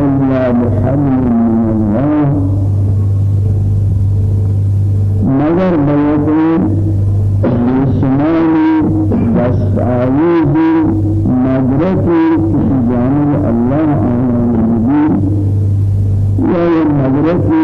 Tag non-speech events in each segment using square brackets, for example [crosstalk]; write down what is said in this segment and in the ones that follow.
إلا بحبل من الله. مگر بيدي بشمالي دست آويزي مدركي في جانب الله آمان المدين يا مدركي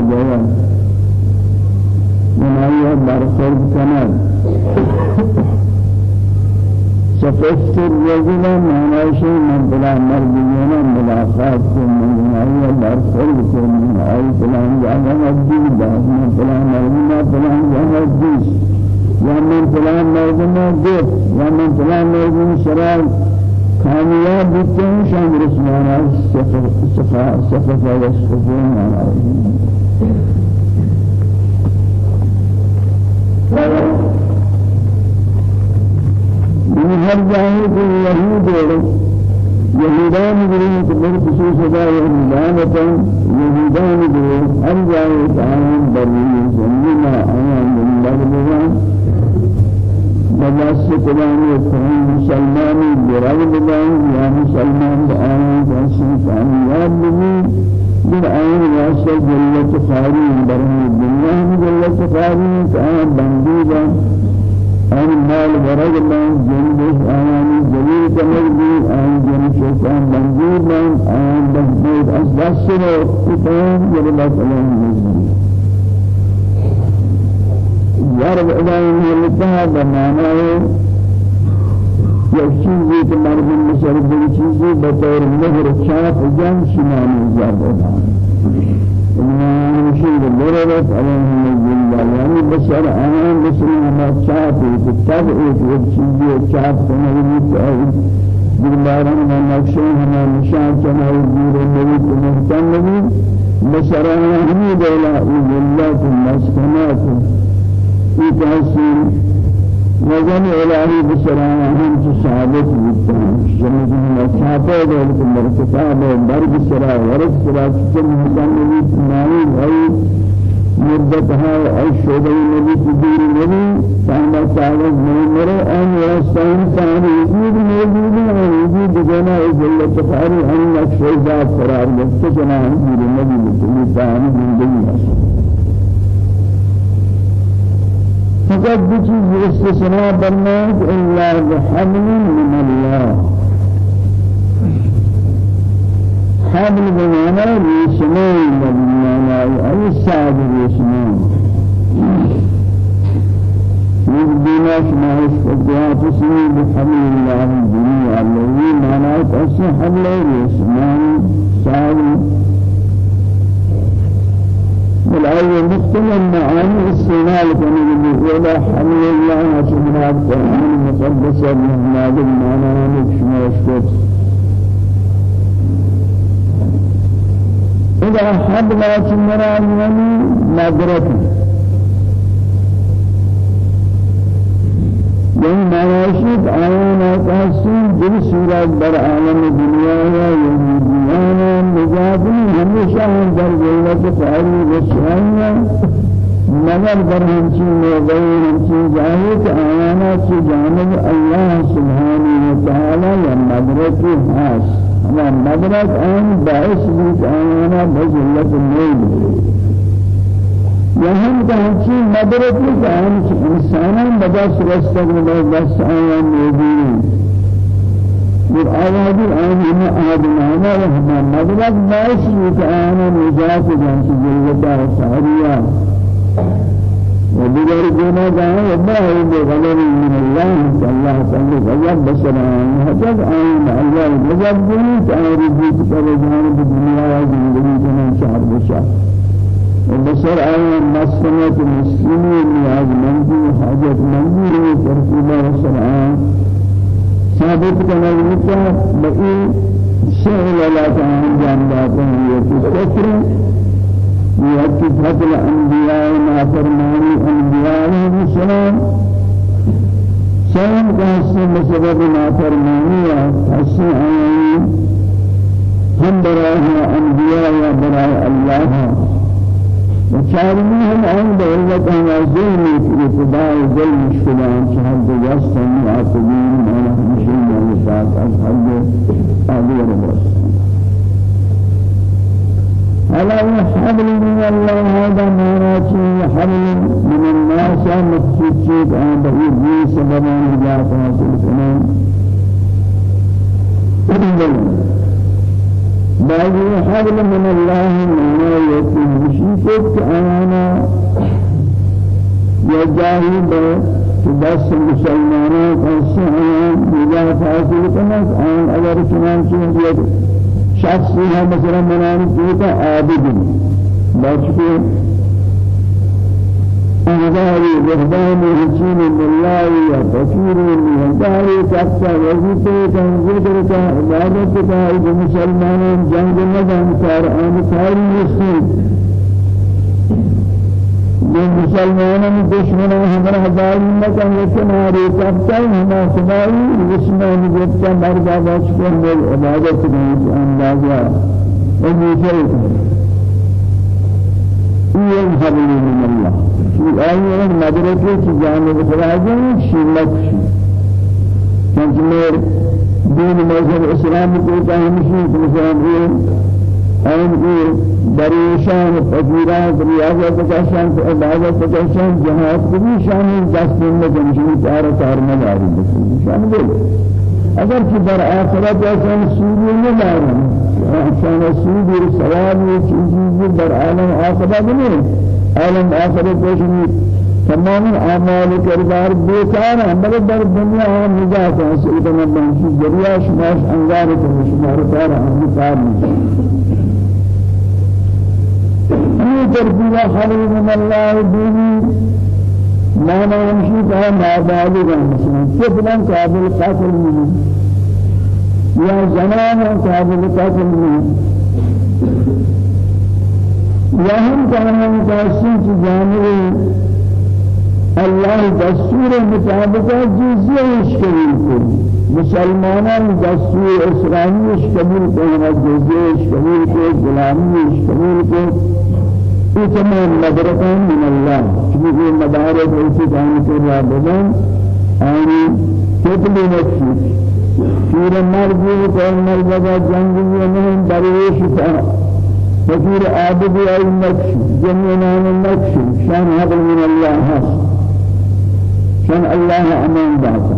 دوال ده دوال من أي برخورد كمال شفت الرجل معنى شيء من بلا مرضينا ملاقات من أي برخل من أي فلان جانا الدين من فلان مرضنا فلان جانا الدين يا من فلان مرضنا ديت يا من فلان مرضنا شرال کامیاب ہیں شان رسمانا سخا سخا وصفون مانا من هر جاهل کو یہود یہودان گرین کو بر خصوص دا یہودان تن یہودان گرین ہر جاہل تعاون بری زمینہ آیان من بردگان مجاز کلانی فرین مسلمانی برای بدان یا مسلمان جنسی کامیاب بگی من آیان واسطه جلت خاری برای دنیا جلت خاری کان بندیدہ أن مال ورد من جنبه آيان جليل كمجدي آيان جن شيطان منجور من آيان بجبيد أسباس سنو كتان جلبات عليهم مجدي يارب إلهي مهلتها بمعنى یک چیزی که مردم مثل دیگر چیزی بطور مهر چاپ جان شمانی زیاد إنما نشيد ضربت عليهم الجلة يعني بشر أنا بشر ما شافي كتاب إيه شيء شاف كما يقول بالبارن ما نقشين هما نشان كما يقول النبي كما النبي بشر أنا هم دولا الجلة المسكنات إيه وزن إلهي بسرعة هم ثابت بالتهم جميع الصحابة ذلك مرتكاب درب سرعة ورد سرعة كم إنسان نبي تنالي أي مدتها أي شعبي نبي تدير نبي فأنا تعرض من مرة أن يستعين كان يجيب موجود أن يجيب بجنا إجل تفاري أن نكشف ذات قرار مستجنا أن يجيب النبي مثل تعالى فقط بچیز استثناء برناس إلا بحمل من الله حمل بمعنى رسمان بمعنى أي سعد رسمان يبدينا شما استدعاء تسمي بحمل الله الجميع الذي معنى أسي حمل رسمان سعد والآية مختلف معاني السنال كان إلى حمل الله سبحانه القرآن المقدس من هذا المعنى نكشف وشكت إذا حد لا تمرا يعني مدرك يعني مراشد آيانا تحسين دل سورة بر عالم الدنيا يهوديانا مجادين ہمیشہ در جلت فعلی بشعائنا مگر در ہمچین وغیر ہمچین جاہت آیانا کی جانب اللہ سبحانہ وتعالی یا مدرک حاس ما مدرك آن باعث بيت آنا بجلة الليل يهم كهنشي مدرك آن إنسانا بدأ سرستك بدأ آيان موجودين والآيات الآن هم آدمانا وهم مدرك باعث بيت آنا نجاة جانس جلة وسعرية وديگر جنا جاء الله بغلب من الله الله تعالى غضب بسلام حجب آن الله غضب جنس آرزيت پر جانب الدنيا وزندگی جنان شهر بشا وبصر آن مسلمة المسلمين نیاز مندی حاجت مندی ترتیب وسلام ثابت کرنا ہے بقي شعر ولا تعالى جان داتے ہیں یہ يأتي فضل أنبياء ما فرماني أنبياء عليه السلام سلام كهسي بسبب ما فرماني حسي آيين هم براها أنبياء وبراء الله. وشارمهم عند علتهم وزيني في ابتداء ظلم الشلام شهد يستم عاقبين على همشين ونفاق أصحاب أبي ربس على حبل من الله هذا مراجع حبل من الناس مخصوص عن بعيد سبب نجاة حاصل كمان بعض حبل من الله ما يكون بشيء أنا يجاهد بس کا سعی نجات حاصل کرنا آن اگر چنانچہ شخص ہے مثلا منان کیتا عابد بچے أنظاري رهبان رسول الله يا فقير من أنظاري كفتا وزيته تنزيدك عبادتك إذا مسلمان جنگ مدن آن كاري يسير یہ مسلمانوں دشمنوں ہمارا ظالم نہ کہ کنارے کبتا ہما سبائی دشمن جبتا مردا باش کو عبادت نہیں اندازہ وجیفہ یہ حبل من اللہ یہ آئین مدرکے کی جانب خراجہ شیلت شی چونکہ میرے دین مذہب اسلام کو کہنشی مثلا آن کی دریشان فقیران ریاضت کشان عبادت کشان جهاد کی شان دست میں جنشی چار چار میں داری شان دے اگر کہ در آخرت ایسا سودی نہ دارن شان سودی ثواب یہ چیزیں در عالم آخرت نہیں عالم آخرت کوشش تمام اعمال کردار بیکار ہیں. مگر در دنیا ہم نجات حاصل کرنا بنشی ذریعہ شماش انگار کرنے شمار کار ہم کار نہیں یہ تربیہ خلیل من اللہ دینی مانا ہمشی کہا نابالی کا مسلم طفلا قابل قاتل نہیں یا زنان قابل قاتل نہیں یا ہم کہنا متاثر کی جانب الله دستور مطابق جزیه اشکالی کو مسلمانان دستور اسلامی اشکالی کو جزیه اشکالی کو غلامی اشکالی کو یہ تمام مدرکان من الله چونکہ یہ مدارک ایسی کہانی سے رابطان آنی تطلی نفسی پیر مرگی کو مرگا جنگی نہیں فكير عابد أي نفس جميعنا النفس. شان هذا من الله؟ شان الله أمان داتا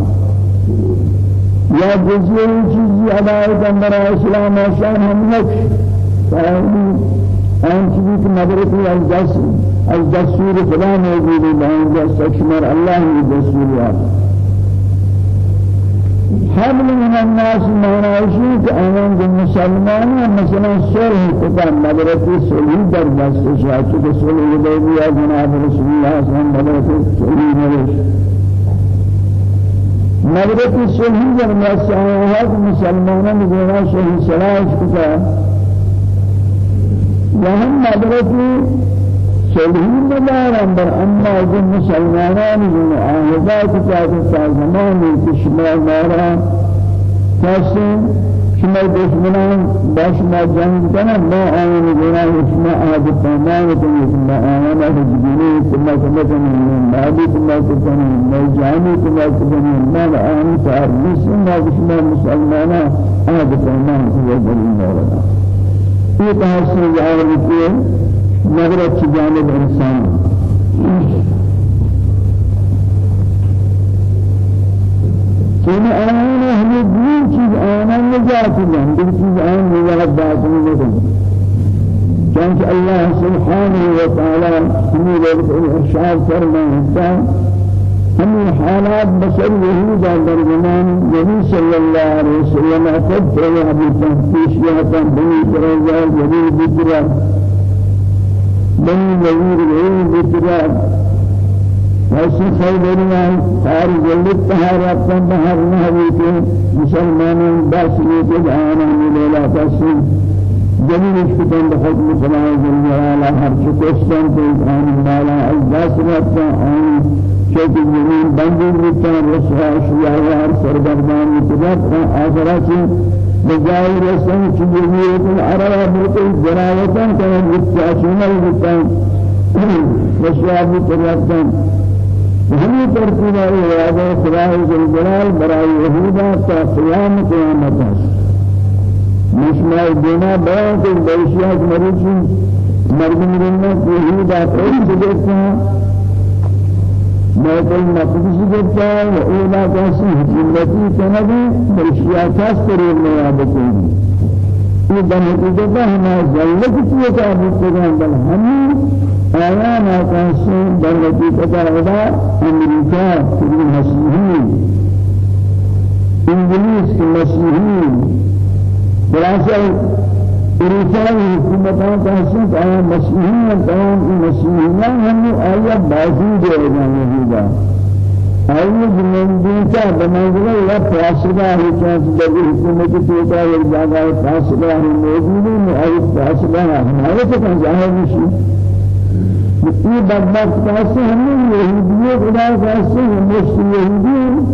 يا جزية چیزی عدایت اندر إسلام شان هم چیزی که مدرکی از دست از دستور خدا موجود ہے دست شمار اللہ نے حبل من الناس معناشی کہ آنان جو مسلمان مثلا صلح کتا مدرکی صلحی در دست شاہ چکہ صلح حدیبیہ جناب رسول علیہ وسلم مدرکی صلحی نوش مدرکی صلحی در دست آیات مسلمانان جو شہی صلاح کتا وهم مدرکی صلحی ندارن بر اما جو مسلمانان جو آهدات چاہتے زمانی کشمار مارا کسیم شما دشمنان باش ما جنگ کنن ما آن جنان شما آد پیمان کنی شما آن هجبینی شما شما کنی مالی شما کنی ما جانی شما کنی ما آن تاریخ شما شما مسلمانا آد پیمان کنی بری مولانا یہ تحصیل ظاہر کی جانب انسان؟ چون آن ہمیں دین چیز آنا نجات لهم دین چیز آن نجات باطن لهم چونکہ اللہ سبحانہ وتعالی ہمیں وقت ارشاد فرمائے ہمیں حالات بشر یہود در زمان نبی صلی اللہ علیہ وسلم خود پر ابھی تحقیقیات بنی اسرائیل جدید بکرہ بني نذير غير بكرة واسي خيبرنا خارج جلد تهارات بهر نهويك مسلمان باسي تدعانا من ليلة تسين جميل اشكتن بحكم خلاه جل جلاله هر شكستن تدعان مالا. عزاس رابطا آن شوك الجميل بندر رتان رسوا شيعوار سرگردان اتباق بجائے رسم چیزیں العرب بالکل جنایتاں کہ مستعشین الرسم وشیاب ترابتاں ہمیں ترتیب ہے یاد خدا جل جلال برائے یہودا تا قیام قیامت مشمع دینا بیان کہ بیشیات مریض مردم یہودا کوئی جگہ بیت المقدس جتا و اولا کسی حکمتی کنگی برشیا کس تریر نیابتی یہ دم حقیقتا ہما ذلت کیے تعبیر کریں بل ہمیں آیان آکاسی در حقیقتا ادا امریکہ کلی مسیحی. انگلیس کی مسیحی. خلاصہ إرسال حكومتان تحسين آية مسيحيين تمام مسيحيين هم آية بازي جاءنا يهودا آية من دينتا بمنزل يا فاسدة هي كانت بدي حكومة تيجا والجاغا فاسدة هي موجودة آية فاسدة هذا كان ظاهر مشي یہ بدبخت کیسے ہم یہودیوں خدا کیسے ہم یہودیوں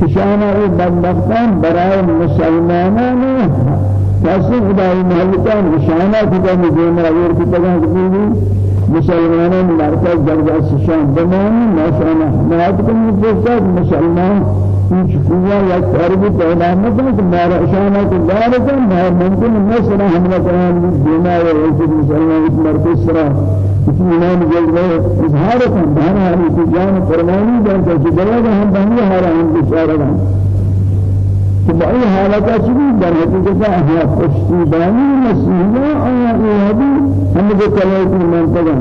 کشانہ بدبختان برائے مسلمانوں کسی خدای مالکان نشانات کا مجمع اور کی طرح کی مسلمانان مرکز درجہ شان بمان نشان حمایت کو مجھے مسلمان کچھ کیا یا قرب پیدا نہ کہ مارا شان کو دار کا ممکن مثلا حملہ کرنے دینا اور ایسے مسلمان اس مرکز سرا اطمینان جلوہ اظہار کن دانا ہے جان فرمانی جان کا جلوہ ہم بہنی حرام بشارہ بأي حالة شدي در حقيقة هي پشتیبانی مسیحا آیا ایادی ہم کو کلائے کی منطقہ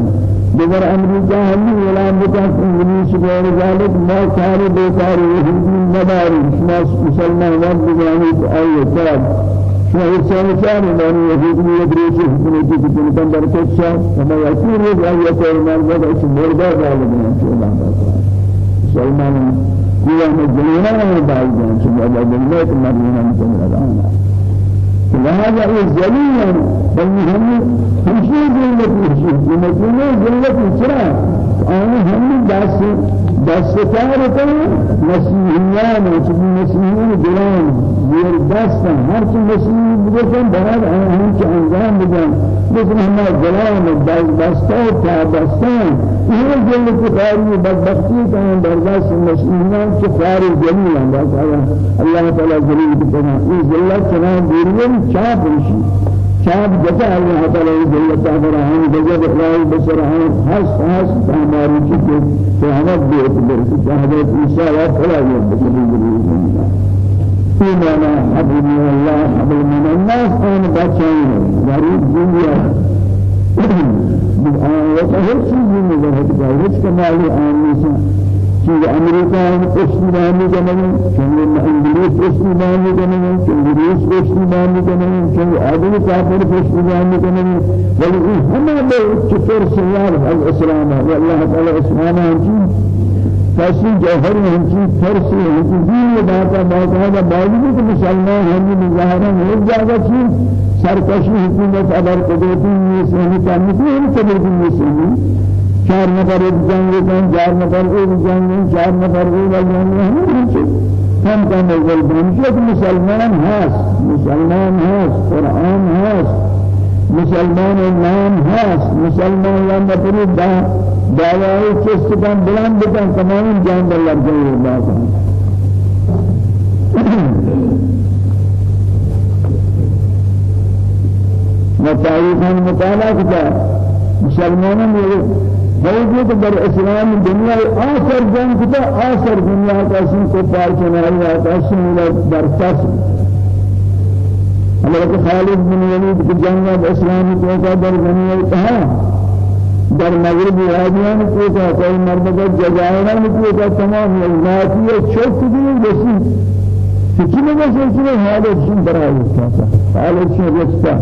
دیگر امریکہ ہم اعلان بتا انگلیس غیر ذلك. ما کار بیکار یہودی مداری شما مسلمان وقت بجانی تو آئیے طرف شما انسان چار مانی یہودی یدریش حکومتی کی تنکن در کچھا ہم یقین ہے کہ آئیے تو ایمان بدا اس مردہ ظالم ہیں چودہ مسلمان بائی جان سے اللہ جنت مریم کو لگانا لہذا یہ ذلیل ہے بل ہم ہمشی جنت ہمشی جنت جنت چرا آن ہم دس دس کار کریں مسیحیان چون مسیحیان گران یہ دست ہر چیز مسیحی بگن برای آن که انجام بدن مثل همه گران دست دستا و پا دستان. این جل کفاری بدبختی کن در دست مسیحیان که فاری جلیل هم. بس الله تعالی جلیل بکنه. این ذلت چنان دیریم چاپ بشی شاب جتا الله تعالی جل تعالی ہم اخلاص بشر ہم ہس ہس ہماری چیز قیامت بھی اکبر سے حضرت عیسی و فلا يبدل فيما حبل من الله حبل من الناس أنا بچين غریب دنیا وتهر چیزی نظرت کرد هیچ کمالی آن نیست امریکا هم پشتیبانی کنند چون انگلیس پشتیبانی کنند چون روس پشتیبانی کنند چون آدمی کافر پشتیبانی کنند ولی این همه به چطور سیار از اسلام و الله تعالی اسلام هم فاسي جوهر همچی فرسی همچی دین باتا باتا باوجود کہ مسلمان ہم ظاہرا ہو جاگا چی سرکشی حکومت ادر قدرتی اسلامی کامیتی ہم قدر کی اسلامی چار نفر ایک جنگ کن چار نفر ایک جنگ چار نفر ایک جنگ ہم ہم کا نظر بنشت مسلمان هست مسلمان هست قرآن هست مسلمان نام هست مسلمان لما تريد دعوائے چست کن بلند کن تمام جان لرزه باز و [coughs] تاریخان مطالعہ کتا مسلمانوں میں موجود در اسلام دنیا آخر جنگ کتا آخر دنیا کا سن کو پار چنائی آتا سن در فصل حضرت خالد بن ولید کی جنگ اسلامی کو در دنیا کہا در مغرب وادیان کو کا کوئی مرد کا جزائر کو کا تمام ذاتی چوک دی بسی کسی حالت شن برائے تھا حالت شن رستا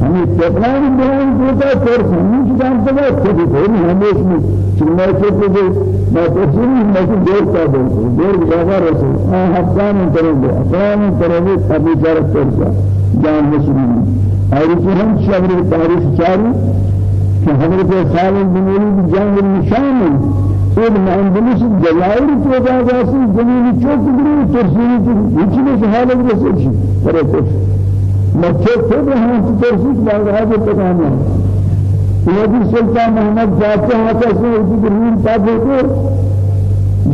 بیان کو کا پر ہم جان تو کہ کوئی ہمیش میں چنما کے کہ میں تفصیل میں دیر کا دوں دیر جگہ رسے ہاں حقان کریں گے اقرام کریں گے ابھی جرت کر جان مسلم اور کہ ہم شبر تاریخ چاری کہ حضرت خالد بن ولید جنگ نشان خود اندلس جزائر کو جا جاسی زمین چوک گری ترسیلی نہیں حالت رسل شي پر کچھ مکہ خود بعد ہے پکان ہے یہ سلطان محمد جاتے ہیں کہ اس نے زمین تابع کو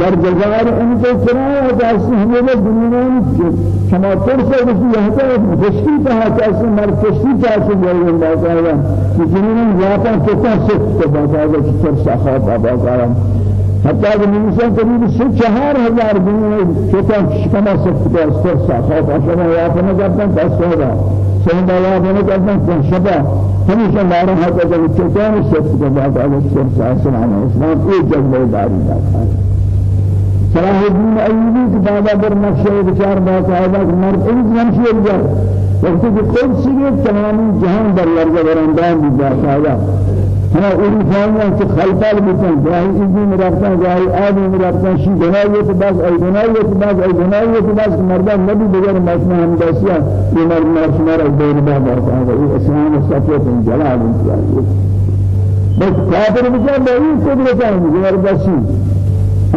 در جزائر ان کو چرا جاسی ہمیں دنیا میں كما ترسل بسی یہتا بشتی تہا کیسے مرکشتی کیسے جائے باقایا کہ جنہیں ذاتا کتا سکت کے باقایا کہ ترسا خواب باقایا حتی کہ نمیسان قریب سے چہار ہزار دنیا کتا کما سکت کے ترسا خواب شما یافنا کرتا دست ہوگا سہندا یافنا کرتا شبا ہمیشہ مارا ہوتا کہ کتا سکت کے باقایا ترسا سلام اسلام ایک جذبہ داری باقایا صلاح الدين أيوبي كتابة بر نقشة بشار باقاعدة مرد إنس نمشي الجر وقت کہ خود سیگے تمام جہان در لرزہ برندان بھی باقاعدہ ہم اولی فاہمیں کہ خلقال بکن جاہی ایدی مرابطان جاہی آدی مرابطان شی گناہیت باز ای گناہیت باز ای گناہیت باز مردان نبی بگر ماشنا ہمداسیہ یہ مرد ماشنا را دور با باقاعدہ یہ اسلام صفیت جلال انتیاز بس کافر بکن با این قدرتان زبردستی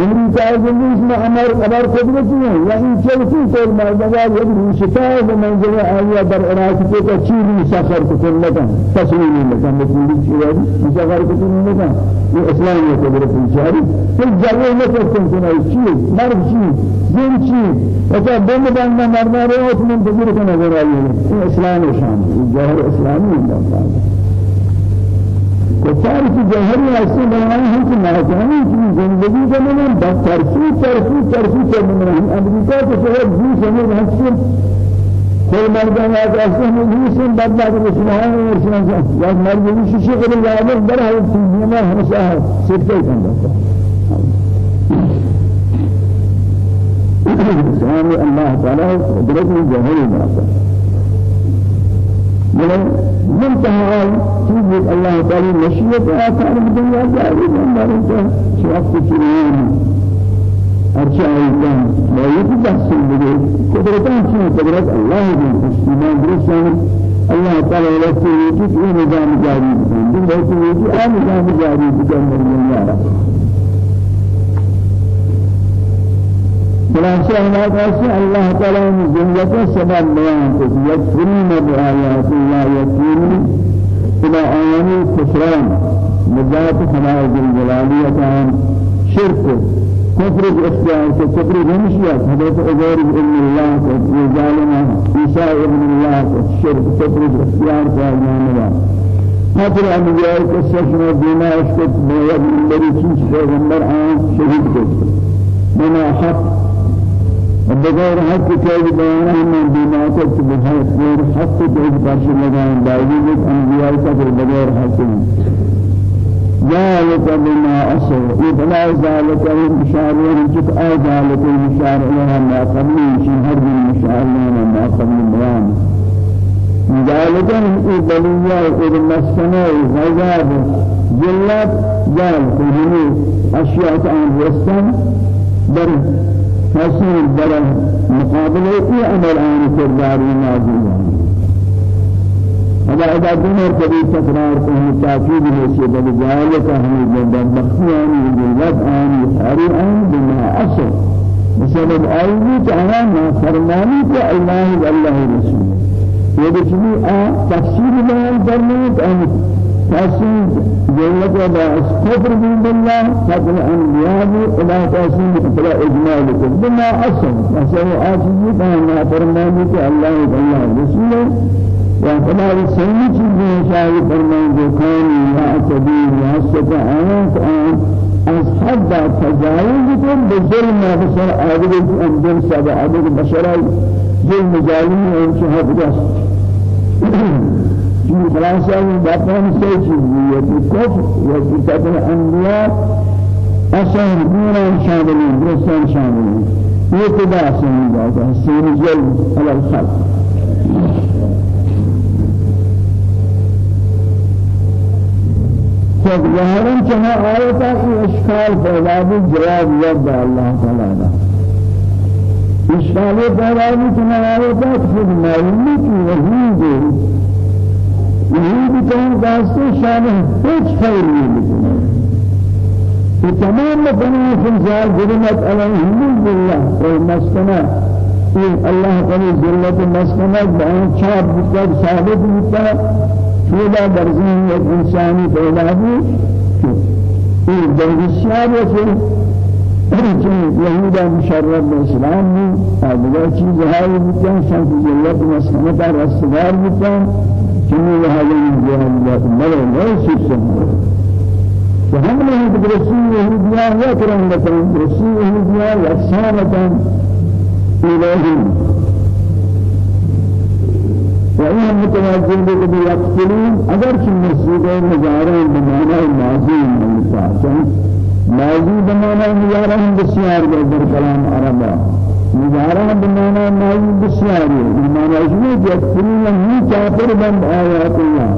امریکا زندگیش میں أمر خبر قدرتی ہے ان چلتی کول مردگا یک شکایت منزل آیا در عراق کے کا چیزی سفر کو لگا تصویر لگا مسلم چیزی سفر کو لگا یہ اسلام کی قدرت جاری پھر جگہ میں تو سنائی چیز مرد چیز دین چیز اچھا بند بند مرنا رہے اس میں بزرگ نظر آئی ہے إسلام شان. ظاہر اسلامی کفار کی جوہری ایسے بنائے ہیں کہ ناکامی کی زندگی کا میں ترسی ترسی ترسی کرنے ہیں امریکہ کے شہر جی سمجھ ہنسن کوئی مردان آتا أصلا میں جی سن بدلا کے مسلمان اور سنان یا مردان شیشے کرے جانے در حال چیزیں میں ہمیشہ سکتے کن جاتا سلام. [clears throat] اللہ تعالی. قدرت جوہری بناتا ہے منتهى چیز الله تعالی مشیت آثار دنیا جاری ہمارے تو شوق چیزیں ارچہ ایتان باید تحصیل بگے قدرتان چیز قدرت اللہ دی ایمان درستان اللہ تعالی لکی وجود یہ نظام جاری بکن دن بہت وجود آن نظام جاری بکن خلاصہ ہمارا اللہ تعالی نے ذلت سبب بیان کو یکفرون بآیات اللہ یکفرون إلى آیان کفران نجات خلائق الجلالیتان شرک كفر الاختيار كفر الرمشيات حضرت عزير ابن الله وظالم عيسى ابن الله الشرك كفر الاختيار كأجمان الله كفر أنبياء كسشنا دينا اشكت بيض من شيء غمبر آن شهيد كفر منا حق بغیر حق کے بیان میں بنا کو بغیر حق کے پاس لگائیں دائیں انبیاء کا بغیر حق ذلك بما أصل إبلاء ذلك المشار يرجك آ ذلك المشار لها ما قبل شهر المشار لها ما قبل بيان ذلك الإبلية المسكنة غزاب جلات ذلك هني أشياء عن رسم بر حسن بر مقابلة إيه عمل عن كرداري نازل هذا إذا دمر كبير تكرار كهن تأكيد نسيب بذلك هم جنب مخيان يجلد آن يحاري آن بما أصل۔ بسبب آيوي تعالى ما فرماني كالله والله رسول۔ آ تفسير بيان فرماني أن تفسير جلد وباس كفر بالله فقل أنبياء إلى تفسير فلا إجمال بما أصل فسوى آتي ما فرماني كالله والله رسول وخدا سنی چیزیں شاہی فرمائیں جو کانی یا عصبی یا ستا آیات آن از حد تجاوز کن بشرائی ظلم ظالمی ان شهد رست چون خلاصہ یہ باپان سے چیزی کفر یا کہ قتل انبیاء أصلا دوران شاملین درستان شاملین یہ تباہ سنی جاتا ہے سین ظلم علی الخلق ظاهرا كما آية إشكال پیدا بھی جواب يد الله تعالى إشكال بھی كما آية خود معلوم کی وحید کہیں واسطے شان هیچ خیر نہیں في تمام بني فنزال جرمت عليهم بالله والمسكنة الله تعالى جلة المسكنة بأن شاب بكر ثابت بكر فيلا برزين الإنسان فيلا هو في درجشار وفي يهودا مشرب الإسلام هذا چیز هاي بكان شان جلت مسكنة رستگار بكان كني هذا الجهاد ملأ لا يسيسن فهم له برسول يهوديا وكرم لكم. برسول يهوديا يكسانة إليهم وإن متوازن بك يقتلون أجر شيء مسجد مجارا بمعنى الماضي من الفاسن ماضي بمعنى مجارا بسيار جبر كلام عربا. مجارا بمعنى ماضي بسيار بمعنى شنو يقتلون من كافر بند آيات الله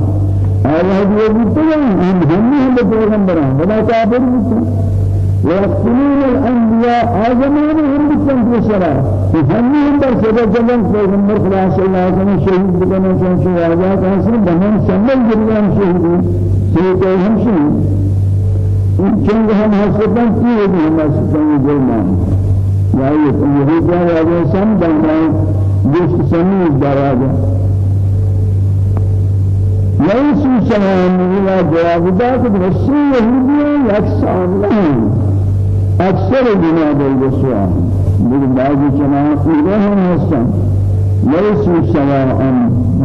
آيات يقتلون هم هم هم بيغمبران ولا كافر بيغمبران ويقتلون الأنبياء آزمان هم بكم في الصلاة فهمهم در سبب جلن پیغمبر خدا صلی اللہ علیہ وسلم بکنے چون شو آزاد حاصل بہن سمل شہید سیدے ہم شہید چند ہم حسبن کی ہوگی ہم حسبن جرمان یہ یہود یا سم دنائیں جس سمیز دراجہ ليسوا سواء إلى جواب ذاك الرسول يهودي يكسر لهم. أكثر جناب الرسول من بعض جماعات إلهم هستن ليسوا سواء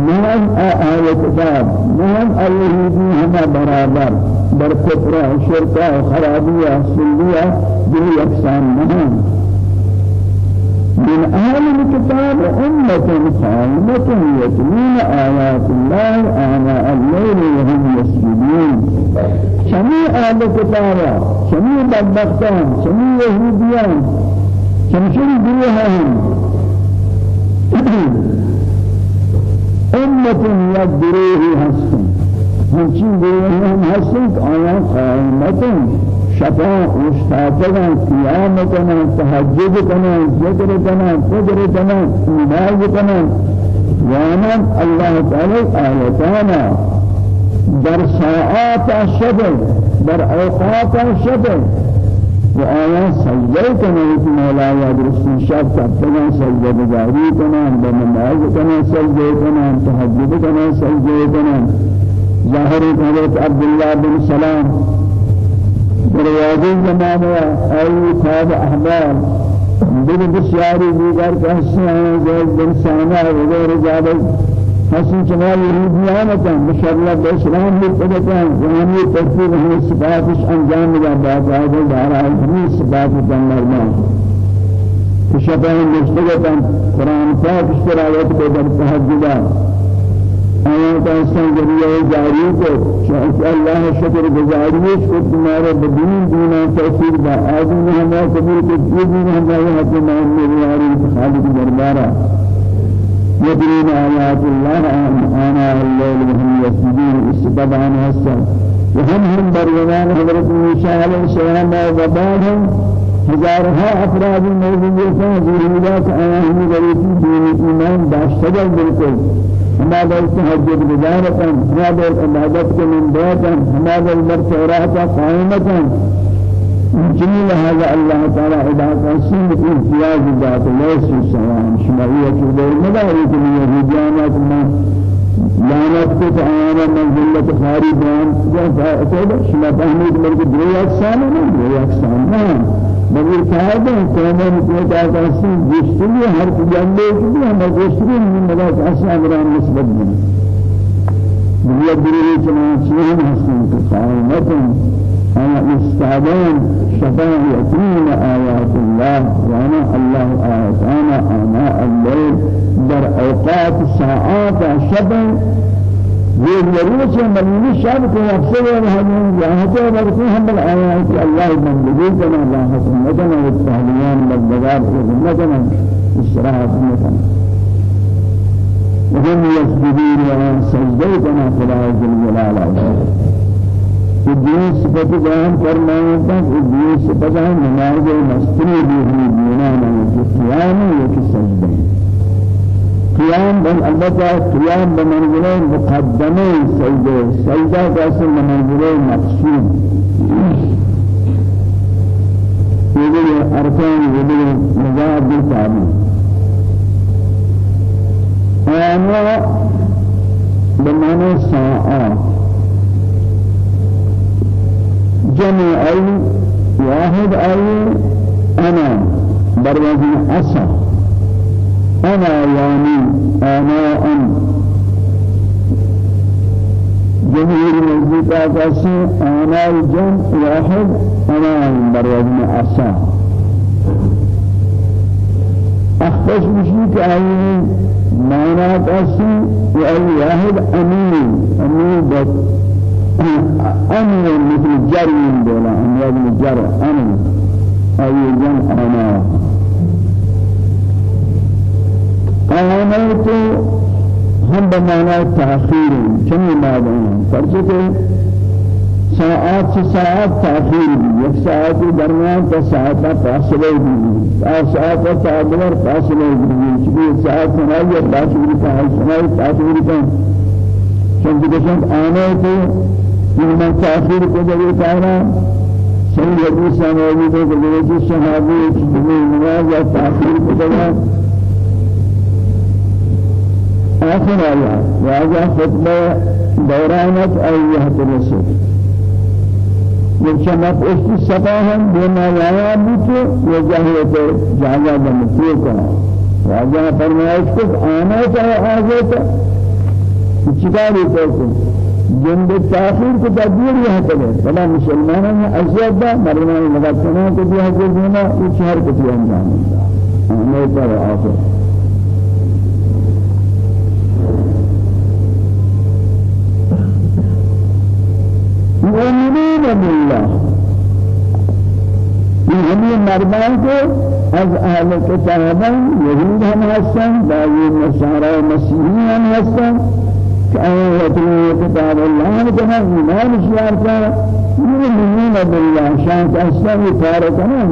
نعم أهل كتاب. نعم اليهودي هما برابر. بر كفر شركة خرابية سلبية به يكسان من أهل الكتاب أمة قائمة يتلون آيات الله آناء الليل وهم يسجدون. شميع أهل الكتاب؟ شميع بدبختان؟ شميع يهوديان؟ شمشون دروههم [clears throat] أمة يدروه هستن همچین دروههم هستن آيات قائمة. شفا مشتاقان قیام کنن تهجد کنن نماز کنن وأنا الله تعالى آياتنا در ساعات الشبه در اوقات الشبه وآيات سجده که مولا یادرستی شب تبتگان سجده بجاری کنن بنماز کنن سجده کنن تهجد کنن سجده کنن. ظاهر حضرت عبدالله بن سلام دروازه زمانه أي خواب أحبار دل بسیاری دیگر که هستن جز انسانا وغیر جابل حسن چنال یهودیانتان بشرلا به اسلام میتدکن زمانی ترتیب همه صفاتش انجام میدن. باقاعده دارای همه صفات مرمان شفاء مستقبل قرآن پاک اشتراوت کو در تحجدہ آیات انسان ذریعہ جاری کو شاید اللہ شکر گزاری کو تمہارے بدین دینا تأثیر با آدم قبول دین ہمیں یہاں کے مان میں یاری خالق دربارہ۔ يدرون آيات الله آناء الليل وهم يسجدون استباب عن هسا وهم هم بريمان حضرت موسى عليه السلام وبعدهم هزارها افراد موجود ہیں ضرورات آیاں غریبی دین ایمان داشتگل بالکل ہمارا تہجد گزارتا ہمارا عبادت کے من بیتا ہمارا مرتورات قائمتا جميل هذا الله تعالى عبادة سنة امتياز ذات ليس سواء شمعية كبير مدارك من الرجانات ما لعنت کو تعالی منزلت خاری بیان جیسا شما فهمید مرد دری اقسام نہیں دری اقسام نہیں مگر صاحب قوموں کو تاسیس جسمی ہر جنبے کی ہم جسمی من ملا اصل امران نسبت میں دنیا دلی چنان چیزیں ہستن کہ قائمت أنا استعدان شفاء يتمين آيات الله وأنا الله آيات أنا آناء الليل در اوقات ساعات شبه یہ ضرورت ہے مدینہ شب کو اکثر ہم یہاں سے ورثے ہم آیات اللہ بندگی کرنا اللہ سنتنا وهم يسجدون وسجدتنا خدا جل جلاله الدين صفت بیان فرمائے تھا الدين صفت نماز مستری بھی ہوئی دینا ہے قیام ہے سجدہ قيام بل البته قيام بمنزله مقدمه سجده سجده كاسل بمنزله مقصود يقول أركان يقول مجاب بالتعبير أنا بمعنى ساعة جمع أي واحد أي أنا بروزن أصح أنا يعني أنا أن جميع المزيكا كاسي أنا الجن واحد أنا المروزن أصا أخفش مشيك أي معنى كاسي وأي واحد أمين أمين بس أمين مثل جري دولا أمين جري أمين أي جن أنا آمنت هم بمعنى تأخير كم معنى فرجت ساعات سے ساعات تأخير یک ساعت درمیان تا ساعت فاصلے دی ساعت تعبیر فاصلے دی چبی ساعت سنائی تاثیر کا سنائی تاثیر کا چونکہ جب آنے تو من تأخير کو جو کہنا صحیح حدیث ہے کہ جو صحابی کی نماز تأخير کو آخر آيات وهذا خطبة دورانت أيها الرسول يرشم أفشت السفاهم بما بيته وجاهية جاهية دمتوكا وهذا فرمائش كف آنا چاہے آزوتا چکاری کرتے جن بے تاخیر کو تدبیر یہاں کرے بلا مسلمانوں میں ازیاد دا مرمان لگاتنا کو بھی حضر دینا یہ شہر کو بھی انجام دا آنے پر آخر مؤمنين بالله. یہ مردان کو از اہل کتابان یہود ہم ہستن باقی نصارى مسیحی ہم ہستن کہ آیاتنا کتاب اللہ جنا ایمان شیار کا مؤمنین بالله شان أصلا فارقنا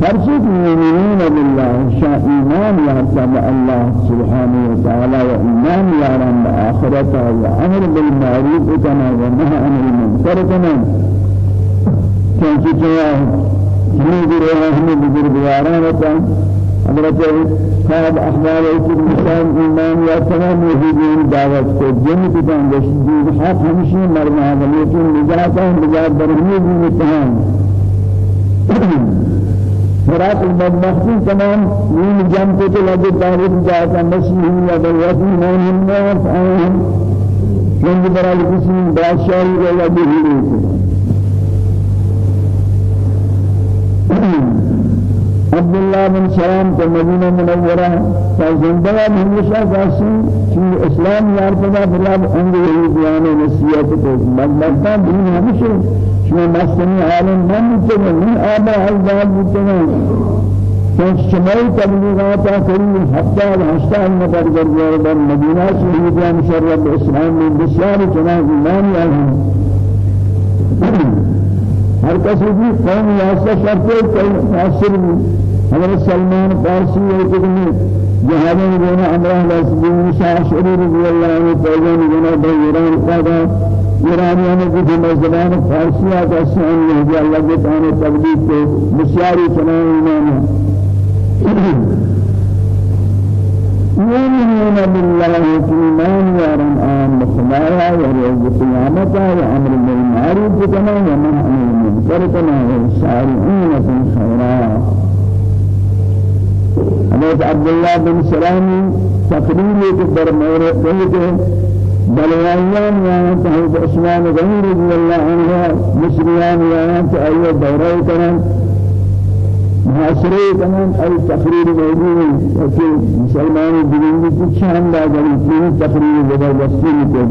فرشت مؤمنين بالله شاء إيمان يرتب الله سبحانه وتعالى وإيمان يرم آخرته وأمر بالمعروف كما ونهى عن المنكر كما كان جواه من جراه من بزرگواران حضرت صاحب أحوال الإنسان إيمان يرتب موجودين دعوت کو جن کی جان حق ہمشی مرنا ولیکن نجات نجات برہمی بھی فرات المدمختی تمام. این جمع کو تو لگے دعوت جاتا مسیحی یا دلوتی مومن ناف آہم چند برای کسی بادشاہی کو یا بہیری کو عبد الله بن سلام تو مدینہ منورہ تا زندہ ہمیشہ قاسم کہ اسلام یار پیدا بلا انگ یہی بیان نصیحت کو۔ مطلب دین ہمیشہ شما مسلم عالم من تو من آبا اجداد بتنا چون شمال تبلیغات کری حتی هشتاد نفر در در مدینہ شهیدان شرب اسلام میں بسیار چنان ایمان یاہم ہر کسی بھی قوم واسطہ شرط ہے تاثر بھی حضرت سلمان فارسی ہے کہ جہاد میں دینا امرہ لسبی شاہ شری رضی اللہ عنہ پیغام دینا بے ایران قادا ایرانیوں نے بھی زبان فارسی کا سن ہے اللہ کے تعالی تبلیغ کو مشیاری چنان ایمان يؤمنون بالله إيمان يرون آن بخلايا ويوم القيامة وأمر بالمعروف كما ومن عن المنكر كما والسارعين في الخيرات حضرت عبد الله بن سلام تقرير در مورد ذلك بلوانيان يا حضرت عثمان غني رضي الله عنه مصريان يا أيها دورة كمان محاصرے کنن ای تقریر موجود ہے کہ مسلمان دینی کی شان دا گلی کی تقریر زبردستی کو۔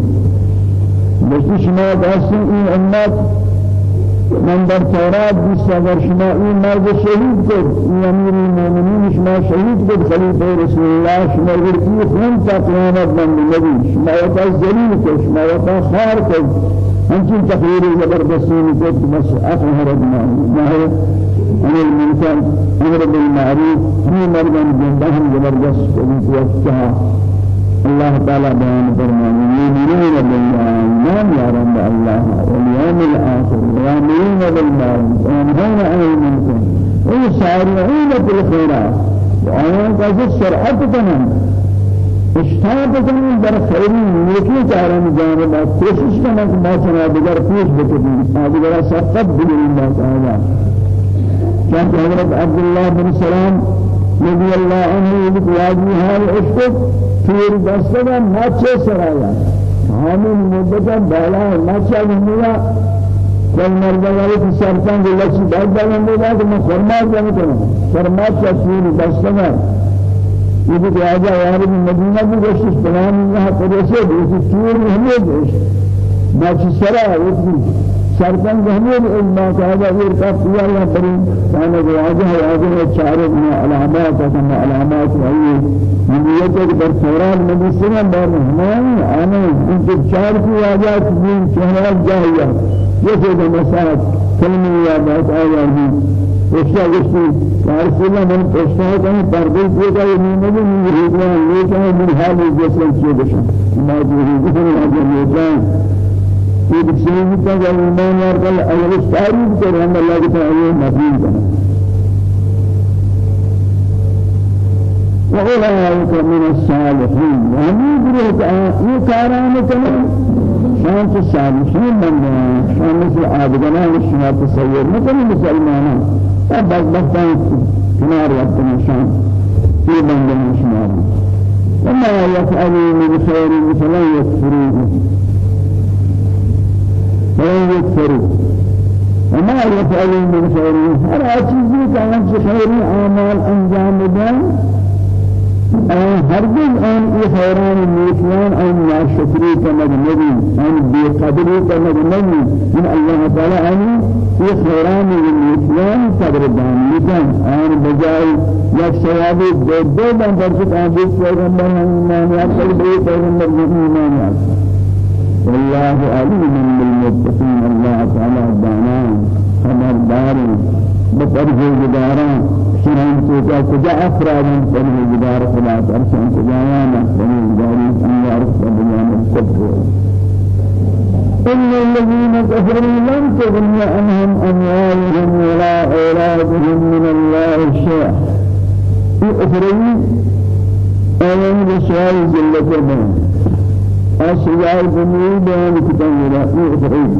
مشتی شما دستی این امت من در تورات بیست اگر شما این مرد شهید کد این امیر المؤمنین شما شهید کد خلیفه رسول الله شما ورکی خون تا قیامت من نبی شما وقت زلیل کد شما وقت خار کد همچین تقریر زبردستی کد بس أقل هرد ما عن المنكر أمر بالمعروف في مرضان جندهم زبردست وقتها الله تعالى بيان فرمان يؤمنون بالله يا رب الله واليوم الآخر ويؤمنون بالمعروف وينهون عن المنكر ويسارعون في الخيرات وأنا قصد سرعة كمان اشتاق کنیم در خیری نیکی چارم جانب کوشش که ما چنا دیگر پیش بکنیم دیگر سبقت بگیریم با تعالی كان حضرت عبد الله بن سلام رضي الله عنه يقول هذا عشق في دستنا ما چه سرايا حامل مدة بالا ما جميلة كل مرة والی سرطان گلچی بعد دارم میاد من فرمان جمع فرمان چه في دستنا یہ کہ آجا یار مدینہ کی کوشش بنانے یہاں پروسے دوسری چور میں ہمیں دیش چه سرا شرطان جهنم إما كهذا يركب يا برين كان جواجه واجه شعر من علامات كما علامات وهي من يجد صلى الله عليه وسلم أنا إنت شعر في واجه من شهر جاهية يجد مساعد كلمة يا بات اشتاق اشتاق رسول الله من اشتاق كان گا یہ نہیں نہیں یہ کہ من حال کیے گا ما جو ہے یہ بسیاری کا ایمان یار کل اول تعریف کر ہم من الصالحين. وهم يقولون يكاران كما شان الصالحين من شان مثل عابدنا الشما تصور مثل مسلمان. بس بس كنار ربنا شان. في بندنا شمار وما يفعلوا من خير فلن يكفروه فلن يكفروا وما يفعلون من خير هر چیزی كانت خير اعمال انجام دن هرگز آن ای خیران نیکیان آن ناشکری کند نبی آن بیقدری کند نبی این الله تعالی آنی ای خیران نیکیان قدر دانیدن آن بجای یک ثواب دو دو بندر که آن بیت پیغمبر هم ایمانیات کل بیت پیغمبر ایمانیات والله عليم بالمتقين. الله تعالى دانان خبردار بطرف جداران شرعن توجا كجا أفراد بطرف جدار خلا ترسان كجايانا بطرف جداري الله رب بيان الكبر إن الذين كفروا لم تغني عنهم أموالهم ولا أولادهم من الله شيئا. أخرين أيام بسؤال جلة البيان الدنيا بيان كتاب الله يغفرين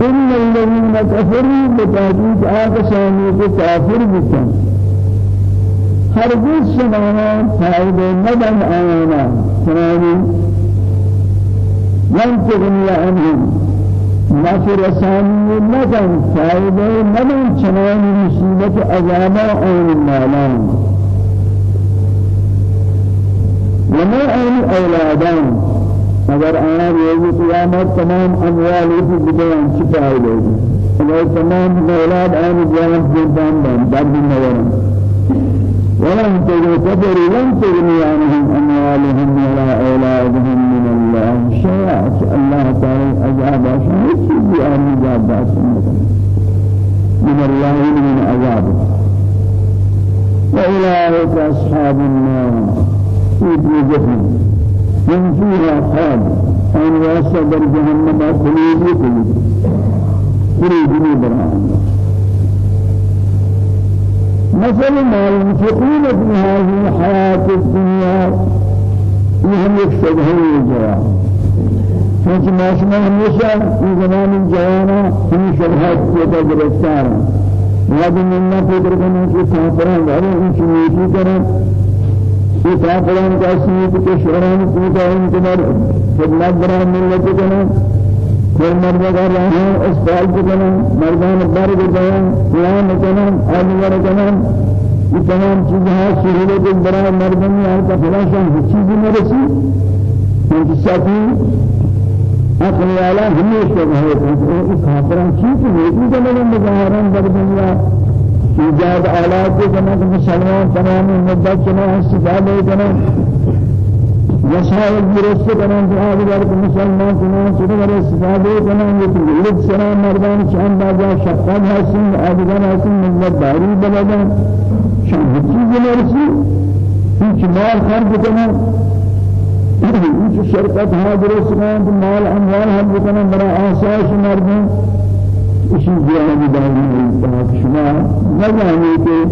إن الذين كفروا بتحقيق آكساني كافر بكم. هرگز شمانا فائدة ندن آيانا شماني لن تغني عنهم. رسانی نکن فائدة نمون چنان مصیبت عذاب آن مالان وما آن أولادان؟ اگر آیا روز قیامت تمام اموالی کی بدیان چی فائده اگر تمام أولاد آن جان جردان بان درد نورن ولن تجد لن تغني عنهم أموالهم ولا أولادهم من الله شيئا. الله تعالى عذاب شيء شيء أن عذاب من الله من عذاب وأولئك أصحاب النار. في جهنم من فيها خالد أن واسع جهنم خليل خليل خليل برهان مثل ما ينفقون في هذه الحياة الدنيا يهم يكسبه الجواب چونکہ معاشمہ ہمیشہ ان زمان جوانا ہمی شبہات کے در گرفتار ہیں یاد ملنا فکر کرنے کی کافران دارے ان کی نیکی کریں یہ کافران کا سیت کے شہران پوتا ان کے در خدمت بران ملت کریں کوئی مرد کر رہے ہیں اس پال کو کریں مردان برگ کریں قیام کریں آدھگر کریں یہ تمام چیزیں سہولت برای مردم میں آتا فلاشان ہر چیزی مرسی ان کی ساتھی عقل والا ہمیشہ ہیں کافران چیز نیکی کرنے مظاہران در دنیا ایجاد آلات جمع مسلمان تمام مدت چنا استفادہ کریں وسائل درست کنن جهاد ورد مسلمان کنن چه ور استفاده کنن یک ولد سلام مردان چند باجا شفقت هستن آدگان هستن ملت داری بلدن. شان چیزی نرسی. هیچ مال خرج کنن هیچ شرکت ها درست کنن مال اموال هم بکنن برای آسایش مردان اسی جهانی داری شما نزانی که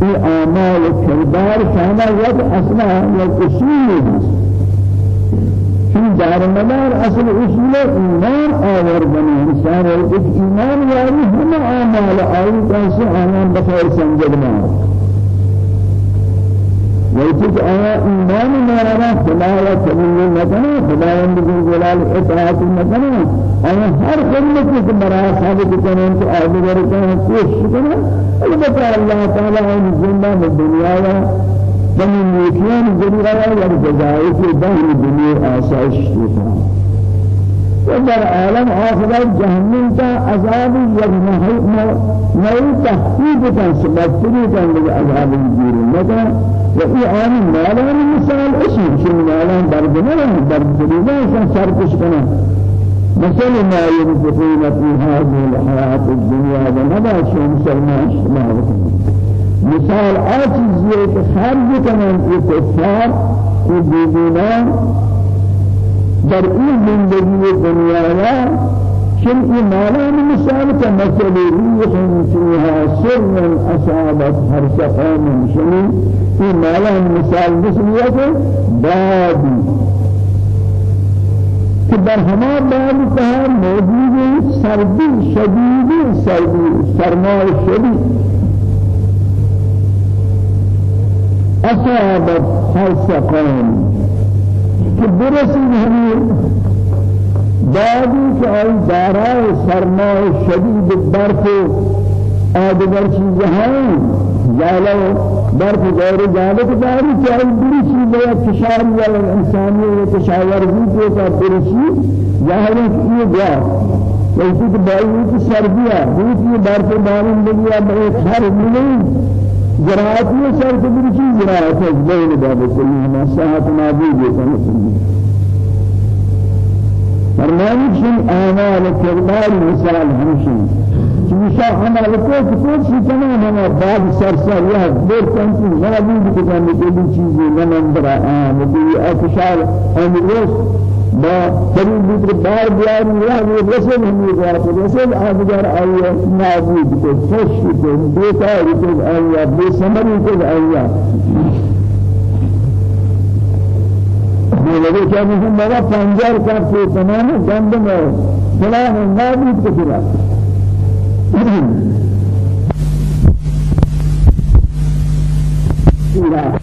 في أعمال الكردار كان يد أصلا يد في دار مدار أصل أصول إيمان آور بني إنسان وإذ إيمان يعني هم أعمال آي كاسي أعمال بخير سنجدنا ويتك آية إيمان ما خدا وتبين مكانه خدا يندل جلال إطاعت مكانه آية هر خدمة في مرا ثابت كنن تو آدي وركن کوشش كنن البته الله تعالى ان زندہ الدنيا بني نیکیان ذریعہ یا جزائے کے دہن دنیا آسائش ہوتا ودر عالم آخرت جهنم تا عذاب يغنى نوع تحقيق كان سبب كان لعذاب الجير مثلا وفي عام مالان مثال اسم شو مالان ما درد جديدا عشان سرقش كنا مثل ما ينفقون في هذه الحياة الدنيا وما شو مسلمان ما مثال یہ کہ خرج کنن یہ کفار کو دیدنا در این زندگی دنیا شن إيمانا مثال كمثل ريح فيها سر أصابت حرس قوم شني إيمانا مثال مثل بادي کہ در ہما باب کہا موجود سردی شدید سردی سرمای شدید أصابت حرس قوم کہ برسید ہمیں بعدی کہ آئی دارائے سرماء شدید برف آدگر چیزیں ہیں جالو برف غیر جالب داری کہ آئی بری چیز ہے کشار یا انسانی یا کشاورزی کے بری چیز ظاہر ہے کہ یہ گیا ویسے کہ بائی کی سردیا بہت یہ برف بارن دنیا بہت ہر ملیں زراعت میں سر سے بری چیز زراعت ہے بین باب کلی ہمیں ساعت نابی دیتا ہے فرمانی شن اعمال کردار مثال همشن چیزا عمل کو تو چیز تمام ہم بعد سر سر یا دیر کنتی نبی بکن میگی چیزی نمن برا آن دی با فرید بیتر بار بیار یا رسول یہ بات رسول کو خوش کو بیکار کو آیا بے سمری کو آیا لگے کیا مجھے لگا پنجر کر کے تمام گند میں فلاں نابود کو پھرا [clears throat]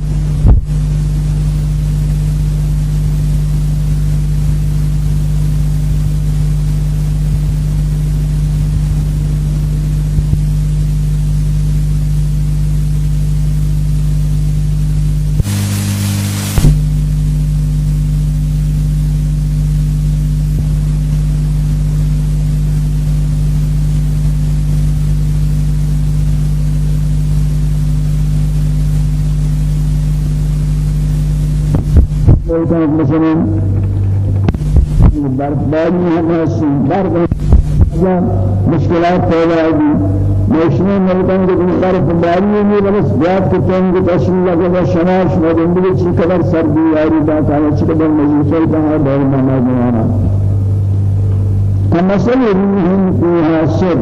مثلا برفباری هم هستیم. برف مشکلات پیدا ہوئی موشنی ملکان کے دن طرف باری میں بس بیات کے تم کے تشریح لگا شمار شما زندگی چی قدر سردی یاری بات ہے چی قدر مجلسے کہاں دور نماز جوانا كمثل روح فيها سر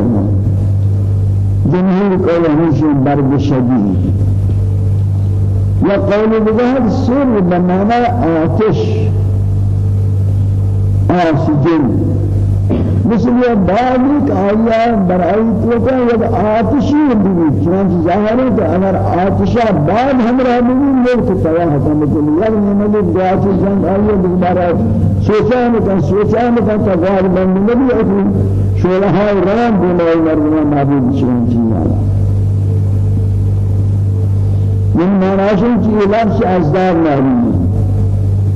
جمهور قوله برد شديد وقول بذهب السر بمعنى آتش آسجن مثل یہ بعضی آیا برای تو کا یہ آتشی بھی چنانچہ ظاہر ہے کہ اگر آتشا بعد ہمرا بھی لوگ تو توا ختم کر لیا یعنی میں دعا سے جنگ آیا دوبارہ سوچا میں کہ سوچا میں کہ تغار بند نبی مردنا معبود چنانچہ من مناشن کی لفظ ازدار ناری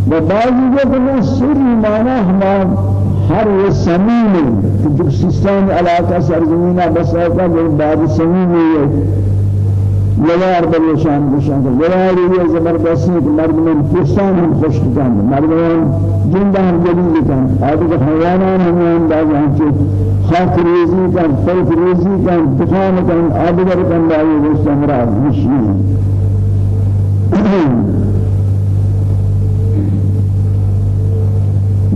و بعضی جگہ سری معنی ہمان هر سمين جو سیستان علاقہ سرزمین بساطہ جو بعد سمین ہے یلار بلشان بشان یلار یہ زبردستی کہ مردمان پرسان ہم خوش کن مردمان جندہ ہم جلیل کن آدھے حیوانان ہم انداز ہیں کہ خاک ریزی کن فلک ریزی کن دخان کن آدھے کن لائی رستمرار مشین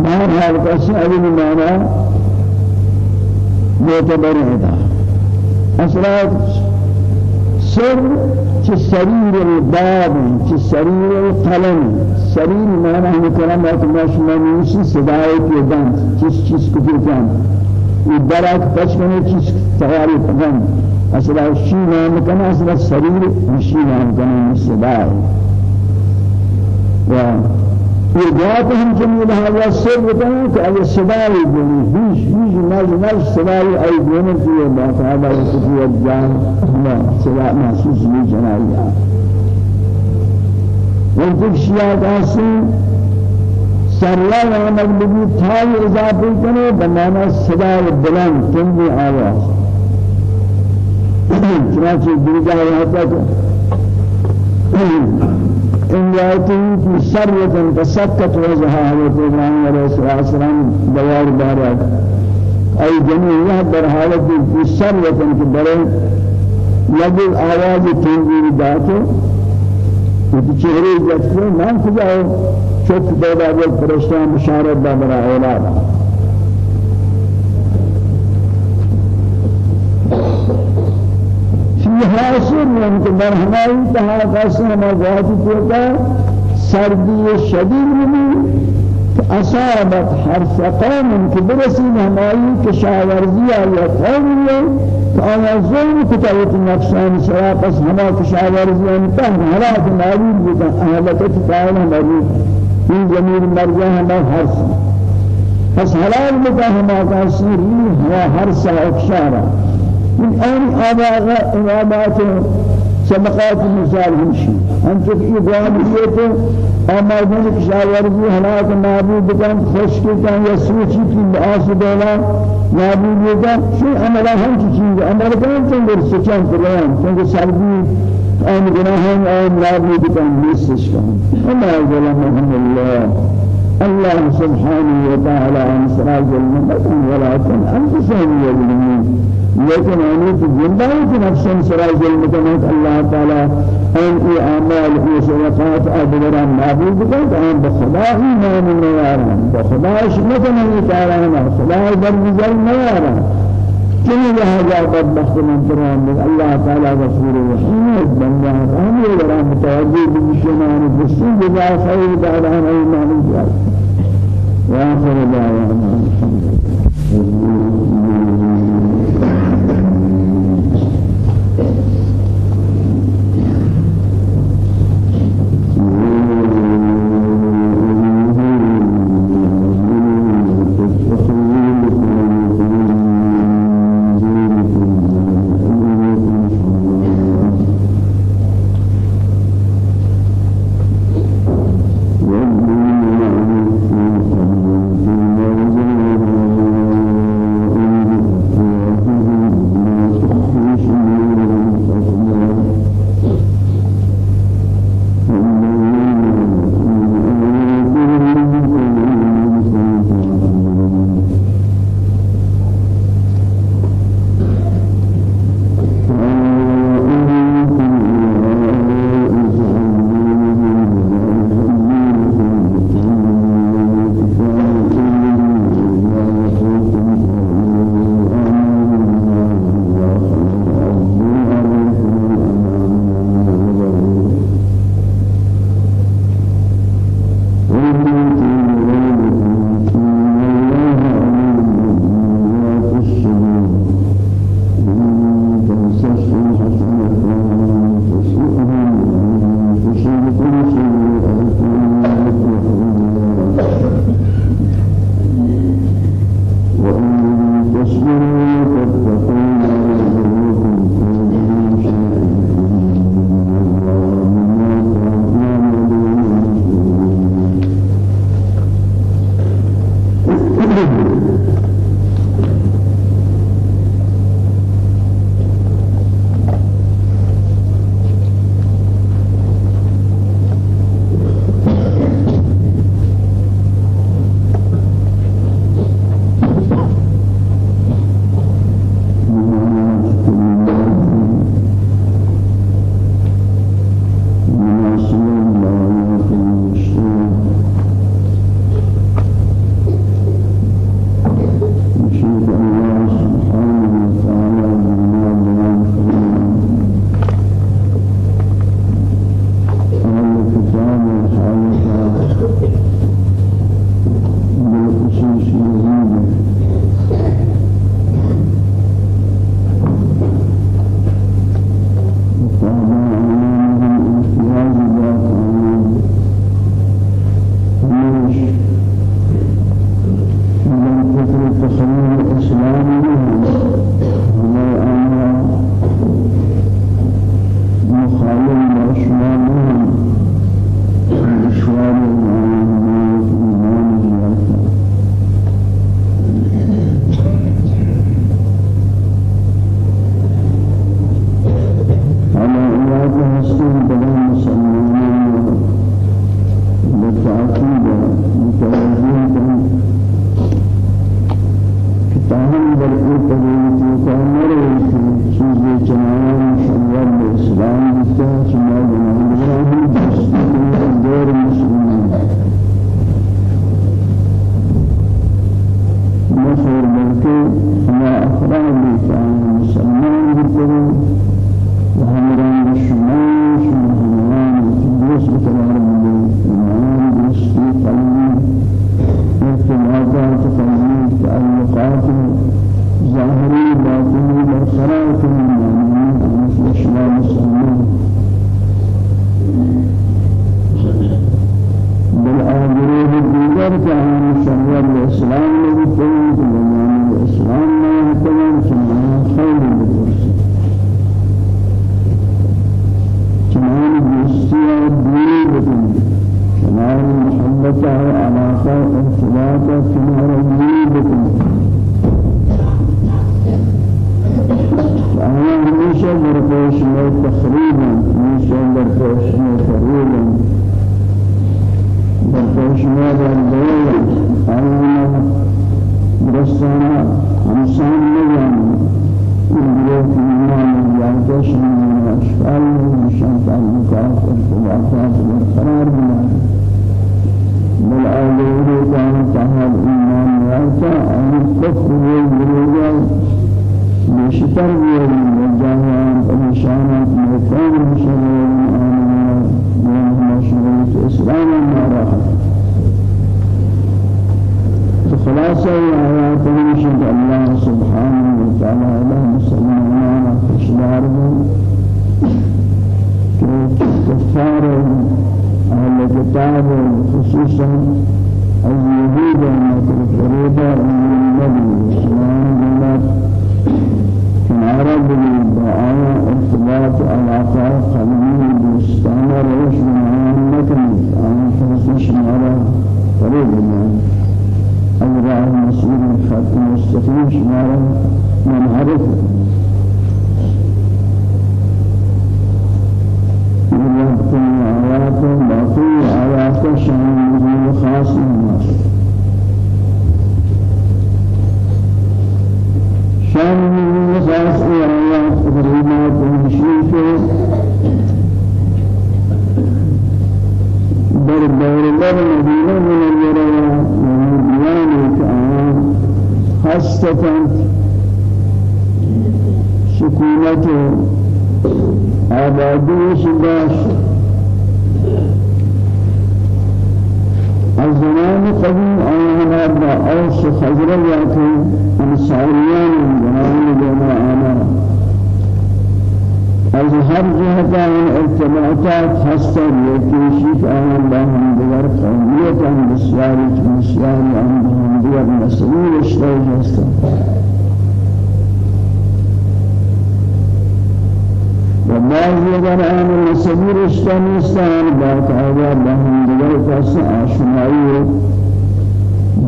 ما کسی اول مانا معتبر هذا أصلا سر چه سریر الباب چه سریر القلم سریر مانا هم کلمات ماشمانیسی صدای پیدن چیز چیز کتیدن یہ درات پچکنے چیز تغاری پدن أصلا شی نام کنا أصلا سریر مشی نام کنا صدای و یہ بات ہم جميل هذا سر بتانا کہ اگر صدای بنی هیچ هیچ ناز ناز صدای ای بنی کہ یہ بات هذا وسطی جان ما صدا محسوس بھی جنایا وانتك شیعات آسی سرلا آمد بگی تھائی اضافی کنے بنانا صدای بلند تندی آواز. چنانچہ دیجا یہاں إن يأتي في سرية فسكت وجهها وإبراهيم عليه الصلاة والسلام دوار بارات أي جميع در حالة في سرية كبرين لگل آواز تنزیل داتو یہ چہرے میں نام کجاؤ چوک پیدا جل فرشتان بشارت بابرا اولادا حاصل من کہ مرحمائی تہا قسم مواجہ ہوتا سردی شدید بھی اصابت حرف قوم کہ برسین ہمائی کشاورزی یا قومی آیا ظلم کتابت نفسان سرا پس ہما کشاورزی انتہر حالات معلوم بکن اہلکت فائل ہماری این زمین مرجع ہما حرس. پس حلال بکن ہما ریح ہوا حرس اکشارا من أين آباء إمامات سبقات المثال همشي أنت في إبراهيمية أما ذلك شاورزي هلاك معبود كان خشك كان يسوشي في بآس دولا معبود كان شيء أملا هم شيء؟ أملا كان تنظر سكان فريان تنظر سلبي أن جناهم أن معبود كان يسوش كان وما ظلمهم الله. الله سبحانه وتعالى عن سراج المدن ولكن أنفسهم يظلمون. زندگی کی نفسن سرای ظلم کنند اللہ تعالی أن ای أعمال ای صدقات ادبران معبود کنند أن بخدا ایمان نیارن بخدا شمت نیارن خدا نظر نیارن كل هذا بدبخت من ترام الله تعالى رسول رحيم بندہ رحم ورا متوجہ بشمان بسن جزاء خير بعد أن ایمان جاء وآخر دعوانا. الحمد لله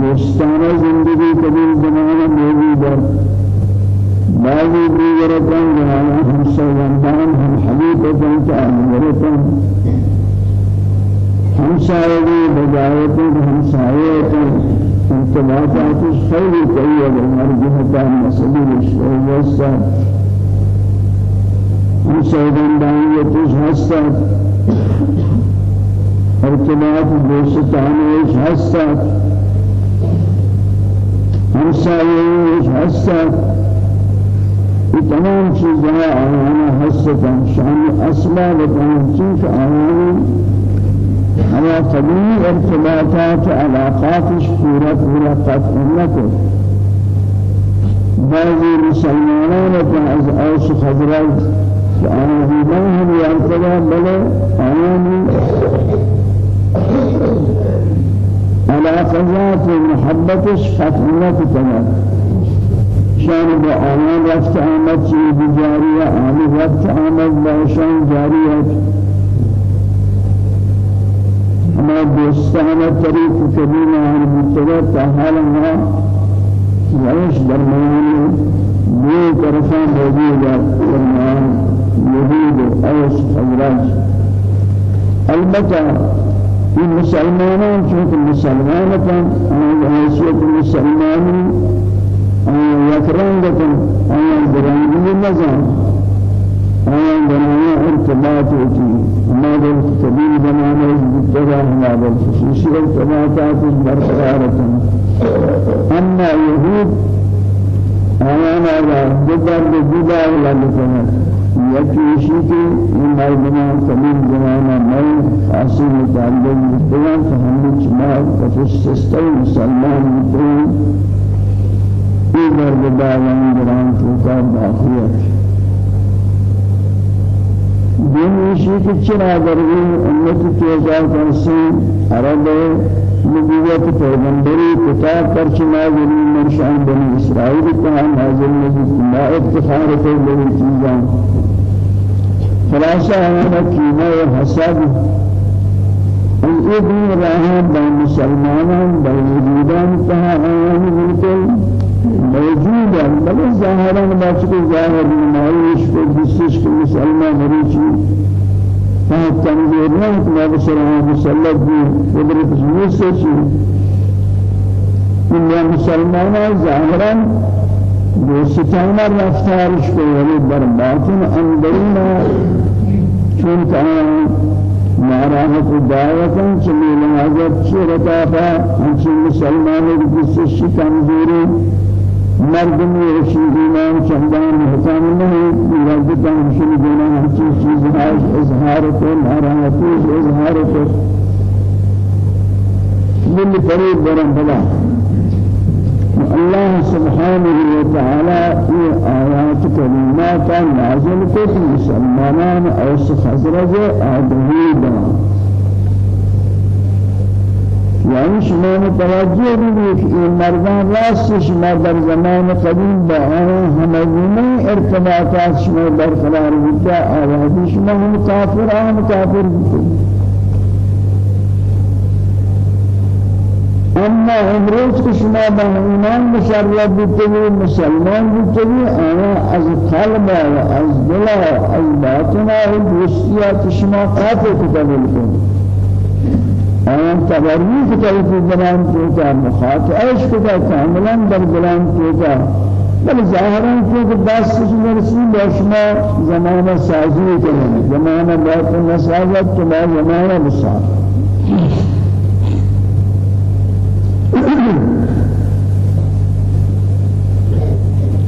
دوستانه زندگی کبیر زمانه موجود بعضی دیگران جنان هم سوالان هم حبیبان که آمیرتان هم سایه بجایت هم سایه ارتباطاتش خیلی قویه در جهت مسئولش ویستا هم سایدان دانیتش هستند ارتباط دوستانش هستند سایه هستند تمام چیزیں آیانا حسدن شان تمام چیز آیانا ہما طبیعی ارتباطات پورا قطع نکو بعضی مسلمانان که از اوس خضرات که آیانا هم یارتبا بله آیانی علاقات محبتش قطع نکو شان با آنان رفت آمد آنی رفت آمد با شان جاریه ہمارے دوستانہ طریق کبھی نہ ہم متبع تحال ما رئیس درمیان دو طرفان موجود ہے درمیان یہود اوس خزرج البتہ این مسلمانان چونکہ مسلمانان ہیں حیثیت مسلمانی يكرنكم آيان برانجي نظام آيان برانجي ارتباط ہوتی ہمارے سبیل بنانے جتنا ہمارے خصوصی ارتباطات برقرارتن اما يهود آيان آيا جدار جدار لگتنا یکی شیکی این مردمان سبیل بنانا مل خاصی متعلق جدار فهمت شمال فتشتستی مسلمان متعلق در بدایان دران توکا داخلیت دینیشی که چرا در این امت تیزا کنسی عرب نبوت پیغمبر پرچ نازل من شان بنی اسرائیل کا نازل نزل ما افتخار لوگ چیزاں خلاصہ ہے کینا و حسد. الابن راہ بین مسلمانان بین وجودان کہا آیان بالکل موجود ہے بل ظاہران بچ کو ظاہر نمائش کو جسش کو مسلمان مریچی فهد تنظير نهت ما بسرعة مسلط بي قدرت جنوسه چی إلا مسلمان ظاهرا دوستانا رفتارش کو ولی در باطن اندرنا چون کان ناراحت دعوتا چلی لحاظت شرطا پا ہنچی مسلمانوں کی سشی کمزوری مردمی رشی ایمان چندان محکم نہیں لذتا ہمشن دینا ہنچی چیز اظہار کو ناراحتی اظہار کو من فريد برم بلا. الله سبحانه وتعالى في آيات كريمات نازل كت مسلمان أوس خزرج آدمی بنا يعني شما متوجه بيك إن مردان راس شما در زمان قديم بآن همجمع ارتباطات شما برقرار بيتا آوازي شما هم كافر آن كافر بيتا اما امروز که شما با ایمان مشرف بودید مسلمان بودید آیا از قلب از دل از باطن و دوستیات شما قاطع کتابل کنید آیا تبرمی کتابی دلان کیتا مخاطعش کتا کاملا در دلان کیتا بل ظاهرا کہ دستش مرسی با شما زمان سازی کنید زمان باطن نسازت تو ما زمان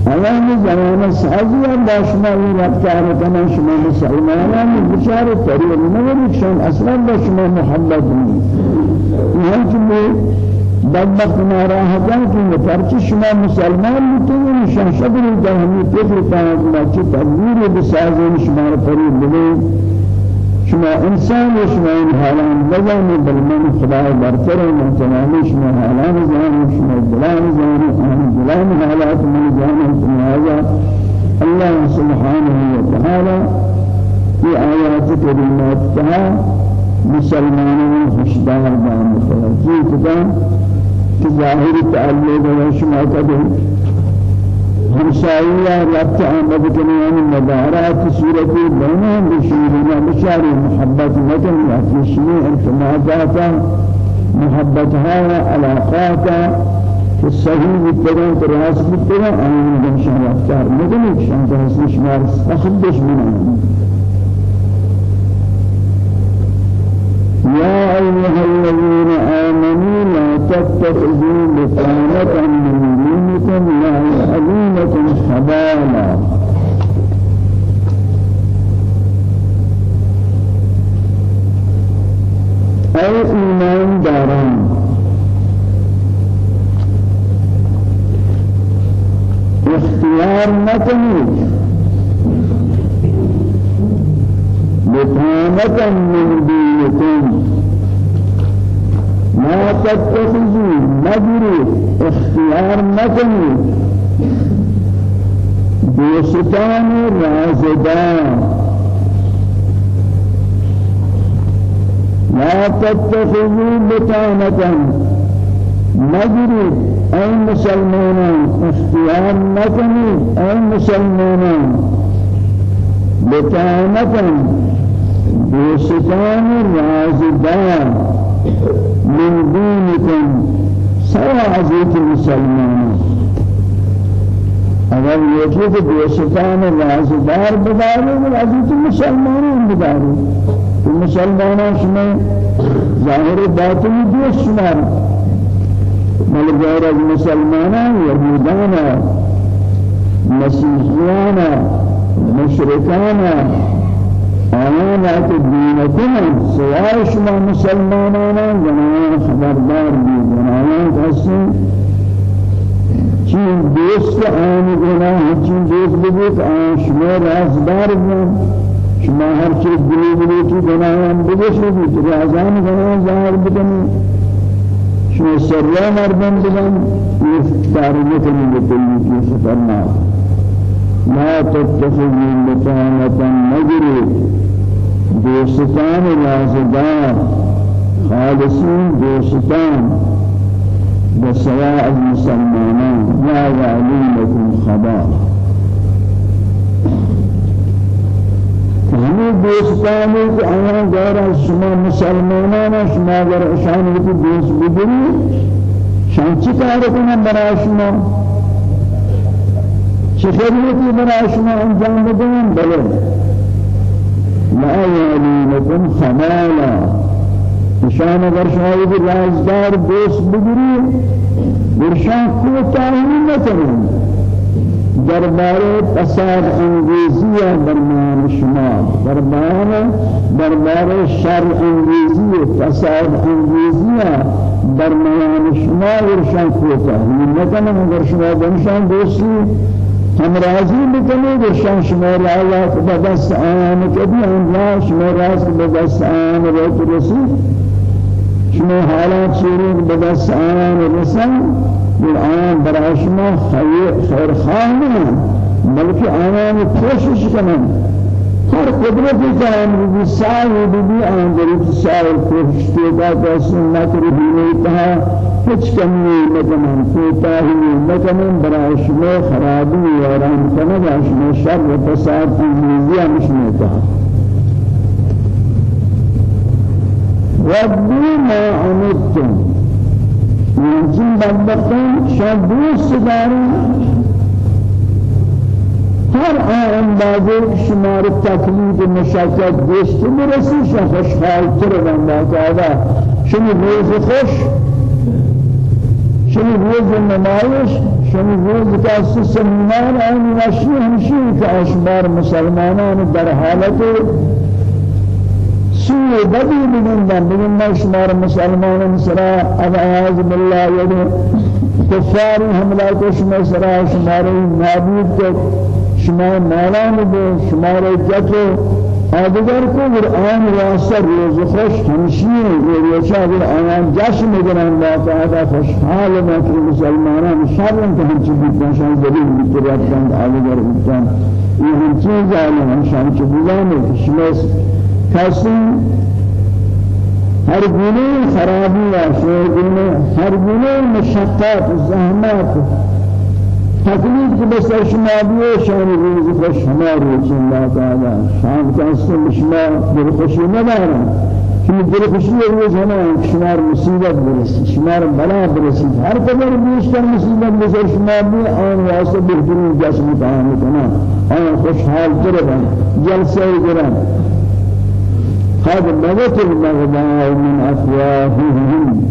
آیان زمان سازی هم شما این رفتار کنن شما مسلمانان بچار طریق نمیری شما أصلا با شما محبت نیست یعنی که بدبخت ناراحتان که پرچه شما مسلمان نشان شدید در همین فکر کنید که تدبیر بسازین شما طریق بدید شما انسان شما این حالان بزنی بل من خدا برتر من تمامی شما حالان زانی شما دلان زانی آن دلان حالات من زانی شما هذا الله سبحانه وتعالى في آيات كريمات كها مسلمانين خشدار بان متوجه كذا كظاهر تعلق شما كذا همسائیہ ربط آمد کنیان مدارات صورتی بینان بشیرنا بشاری محبت نکن یحفشنی انتماعاتا محبتها علاقاتا الصحيح بالتران تراس بالتران آمين بمشان رفتار مدنك شان تحسن شمار أخدش منهم يا أيها الذين آمنوا لا تتخذوا بطانة من لا يألونكم خبالا أي إيمان داران اختيار نکنید بطانة من دينكم تتخذوا مجري اختيار مكني دوستان رازدان لا تتخذوا بطانة مجري أي مسلمون اختيار مكني أي مسلمون بطانة دوستان رازدان من دينكم سوى عزيز المسلمين. اگر یہ کہ دوستان رازدار بدارے اور عزیز مسلمانوں بدارے تو مسلمانوں شما ظاہر باطنی دوست شمار. بل غیر از مسلمانان مشرکانا آیان که دین کنن سوای شما مسلمانان جنان خبردار بی جنان کسی چین دوست آن گناه چین دوست بگید آن شما رازدار بین شما هر چیز بلی بلی کی گناهان بگشید رازان گناه ظاهر بکنید شو سریا مردم بگن یہ تاریخ میں بتلی کی سفرنا لا تتخذوا بطانة نجري دوستان رازدار خالصين دوستان. بسواء المسلمانان لا يعلمكم خبار ہمیں دوستانی کہ آیا گورا شما مسلمانانا شما گر اشانی کی دوست بدری شان چی کار کنن برای شما؟ چه خدمتی برای شما انجام بدن بله لا یعلمکم خمالا شان اگر شما یہ رازدار دوست بگیری برشان کوتاہی نکنید درباره فساد انگیزی درمیان شما. درباره درباره شر انگیزی فساد انگیزی درمیان شما ورشان کوتا نکنم اگر شما دنشان دوستی هم راضی بکنی درشان شما رعایت به دست آن کدی آن شما راست به دست آن رو رسید. شما حالات شیرین به دست آن رسید. الآن برای شما خیر خیر خواهان بلکه آنان کوشش کنن هر قدرتی که آن بی سعی بی آن دری سعی کوشش پیدا که سنت رو بینی تها هیچ کمی نکنم کوتاهی نکنم برای شما خرابی یاران کنم برای شما شر و فساد تیزیزی همشنه کنم ربی ما عمدتم یعنی بدبختم شما دوست دارم هر اندازه شما رو تکلیف مشکل دوست برسی شما خوشحال تر و باقاعده شما روز خوش شمی روز نمایش شمی روز کاسی سمینار آن نشی همشی که آشمار مسلمانان در حالت سوء بدی بگندن بگن ما شمار مسلمان سرا اب اعاذ بالله ید کفار حملہ کو شما سرا شمار نابود کو شما مالان دو شمار جت آدگر بر آن راست روز خوش همشیر روزه بر آن جشن می‌گیرن با فهد خوش حال مکر مسلمانان شرم که هیچ بیتنشان دلیل بیترات کند آدگر بیتن این چیز آنان شان چه بزانه کشمس کسی هر گونه خرابی و شوگونه هر گونه مشقات و زحمت تکلیف که بسر شما بیه شان روز خوش شما روز الله تعالی شام کسی شما دل خوشی ندارم. که دل خوشی روز همه شما مصیبت برسید شما بلا برسید. هر قدر بیشتر مصیبت بسر شما بیه آن واسه بهترین جسم تعامل کنن آن خوشحال کرد جلسه کرد قد بدت البغضاء من أفواههم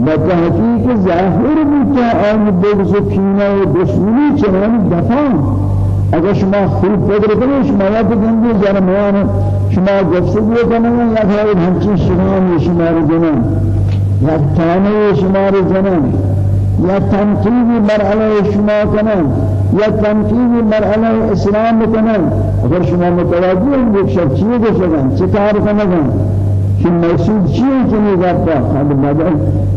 بتحقيق ظاهر بتا آن بغض کینه و دشمنی چنان دفاع اگر شما خوب فکر کنید شما یا بگندی جرمیان شما گفتگو کنید یا خیر همچین شما شما رو جنن یا تانه شما رو جنن یا تنقیبی بر علیه شما کنن یا تنقیبی بر علیه اسلام کنن. اگر شما متوجه یک شب چیه بشدن چه کار کنن؟ که مقصود چیه که نگفتا خد بدل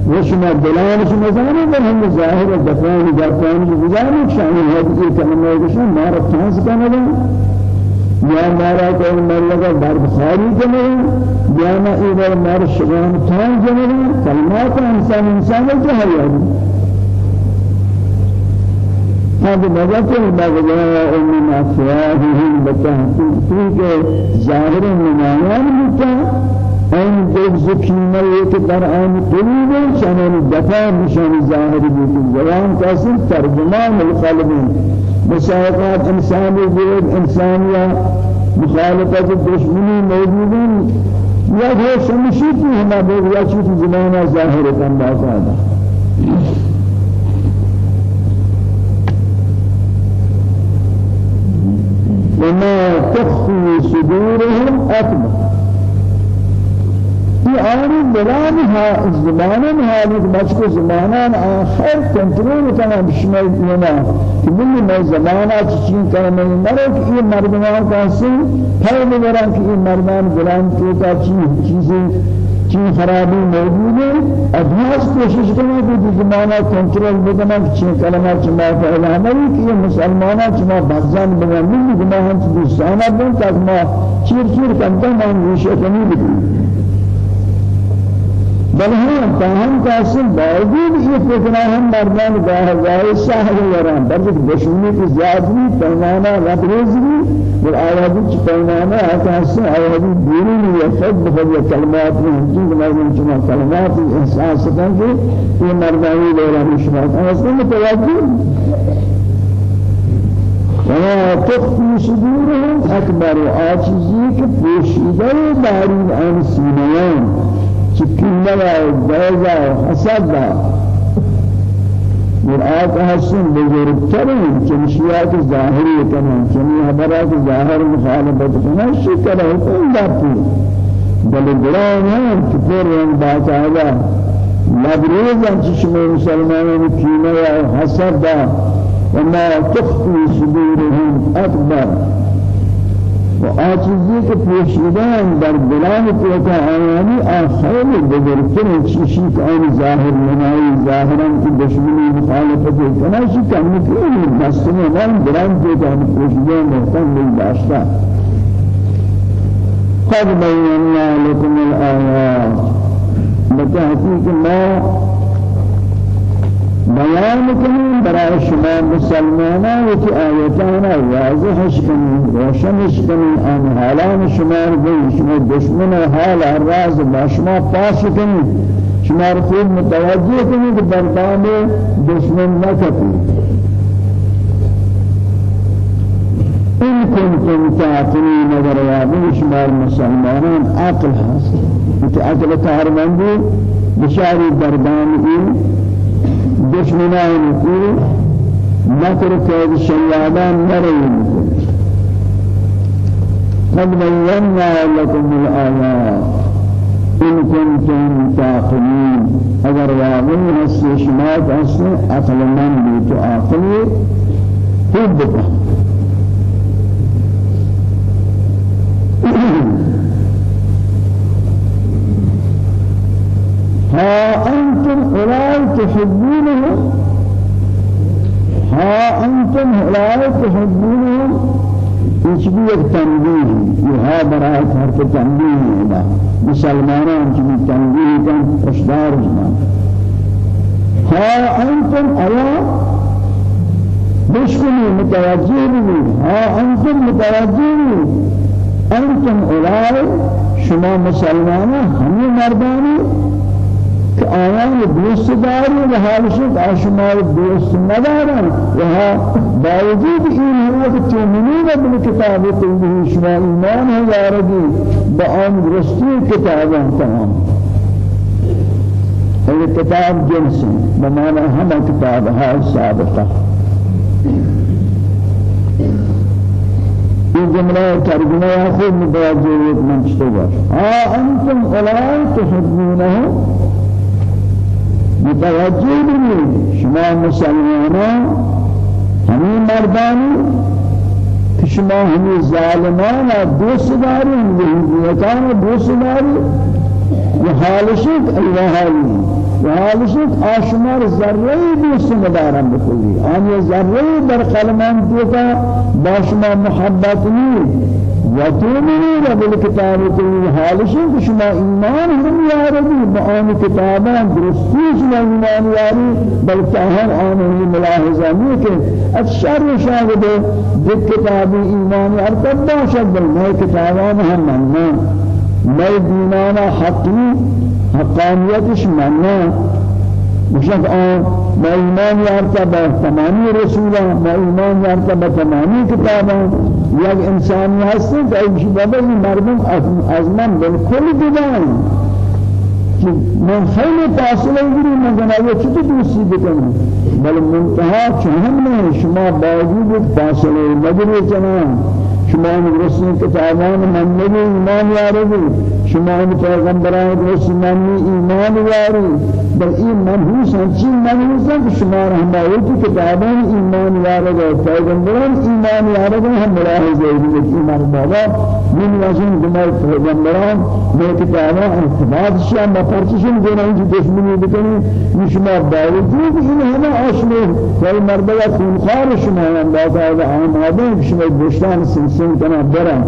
و شما دلان شما زنی بر هم ظاهر دفعانی دفعانی گزاری شانی حدیث کلمه بشن مارا تانس کنن یا مارا کوئی مرلگا در بخاری کنن یا ما ایدر مار شغان تان کنن کلمات انسان انسان جو ہے هذا بغت البغضاء من أفواههم بتحقيق ظاهر نمایان بتا آن زکینه یک در آن قلوب شان دفاع نشان ظاهر بیت زبان کاسم ترجمان القلب مساوات انسان بود انسانیه مخالفت دشمنی موجودن یا وہ سمشی کی ہمارے یا چیز زمانہ ظاہر کن باقاعدہ وما تخفي صدورهم أكبر في آن بلان ها زمانان حالك بچك زمانان آخر کنترول کنا بشمال دینا کہ بلی میں زمانہ چچین کنا میں مرے کہ یہ مردمان کانسی پھر بگران کہ یہ مردمان گران کیتا چیز چیزیں چین خرابی موجود ہے ابھاس کوشش کرنا کہ زمانہ کنٹرول بکنا کہ چین کلمہ چما فعلا ہماری کہ یہ چما بغزان بنا من گناہاں دوستانہ بن ما چیر چیر کنتا من ریشہ کنی بکنی بل هم فهم کاسل باوجود یہ فکرہ ہم مردان گاہ ساہل وران بلکہ دشمنی کی زیادی پیمانہ ربریز بھی اور آوازی چی پیمانہ حسن آوازی دیری میں یفد بخد کلمات میں ہمچین مرمون چنا کلمات احساس سکن کہ یہ مردانی لولا مشمات أصلا متوجہ وما تخفي صدورهم أكبر آتشيزي كفوشيدة دارين عن سينيان چکینه و جایزه و حسد مرآت حسن بزرگترین چمشیات ظاهری کنن چمی حبرات ظاهر مخالفت کنن شکر حکم داتی بل گران ہیں کہ پھر ان بات آگا لبریز ہیں چشم مسلمانوں کینه و حسد وما تخفي صدورهم أكبر و آچیزی که پوشیدن در بلان کوتا آیانی آخیر بزرگتر چیشی آن ظاهر منایی ظاهرا که دشمنی مخالفت کناشی کمی کنی دستم من بلان کوتا پوشیدن محتم می داشتا قد بینا لكم الآيات بتحقیق ما بیان کنیم برای شما مسلمانان و که آیتانا واضحش کنیم روشنش کنیم آن حالان شما رو بگیم شما دشمن حال راز با شما پاس کنیم شما رو خود متوجه کنیم که بردام دشمن نکتیم إن كنتم تعقلين ورياضين شمار مسلمانان عقل حاصل انت عقل تعرمندي بشاري دردان إيه دشمنان کو نکر کید شیادان نرین قد بينا لكم الآيات إن كنتم تعقلين أجر واقعي هسي شمات هسي أقل من بيت عاقلي خود ها أنتم أولئك تحبونهم؟ ها أنتم أولئك تحبونهم؟ يشبه التنبيه يها برای حرف تنبيه هنا مسلمانان چمی تنبيه؟ كان أشدار جنا ها أنتم أيا بشكني متوجه ها أنتم متوجه أنتم أولئك شما مسلمانان همي مرداني آیان دوست داری و حالشت آشمار دوست ندارن و باوجود این ہوا کہ تؤمنون بالکتاب کله شما ایمان ہے یارگی با آن درستی کتابان تمام یہ کتاب جنس بمعنى ہم کتاب ہے سابقہ یہ جملہ ترجمہ خود متوجہ من چتو ها أنتم اولئک تحبونهم متوجه بنید شما مسلمانان همین مردانی که شما همین ظالمان دوست دارین یهودیتان دوست دارین و حالشت ایوه حالی. و حالشت آشمار ذره دوست ندارم بکلی آن ذره در قلمان دیتا با شما محبت نیست. وتؤمنون بالكتاب كل حالشين شما إيمان هم ياربي بآن كتابان درستيش ما إيمان ياري بل تاهر آنه ملاحظة ميكن الشر شاهد بالكتاب إيمان يارتب باشد بل ما كتابان هم منا ما دينانا حقي حقانيتش منا مشك آن ما إيمان يارتا بتمامي رسولا ما إيمان يارتا بتمامي كتابا یک إنسان هستی که ایشی بابا این مردم از من بالکل جدان که من خیلی فاصله گیری من جنابه چطور دوستی بکنم. بل منتها چهم نه شما باوجود فاصله نگیری چنان شما رسول کتابان من نبی ایمان یارگی شما ان پیغمبران رسولانی ایمان یاری. بل این منحوس چی منحوس ہے شما ہماری کتابان ایمان یاری پیغمبران ایمان یاری ہم ملاحظہ ہے ایمان بابا من وزن دماغ پیغمبران میں کتابان ارتباط شیا مفرشن دینا ان دشمنی بکنی. شما باوجود این همه آشنا کوئی مرد خونخوار شما هم باید آماده شما دشمن سنسن کنا برن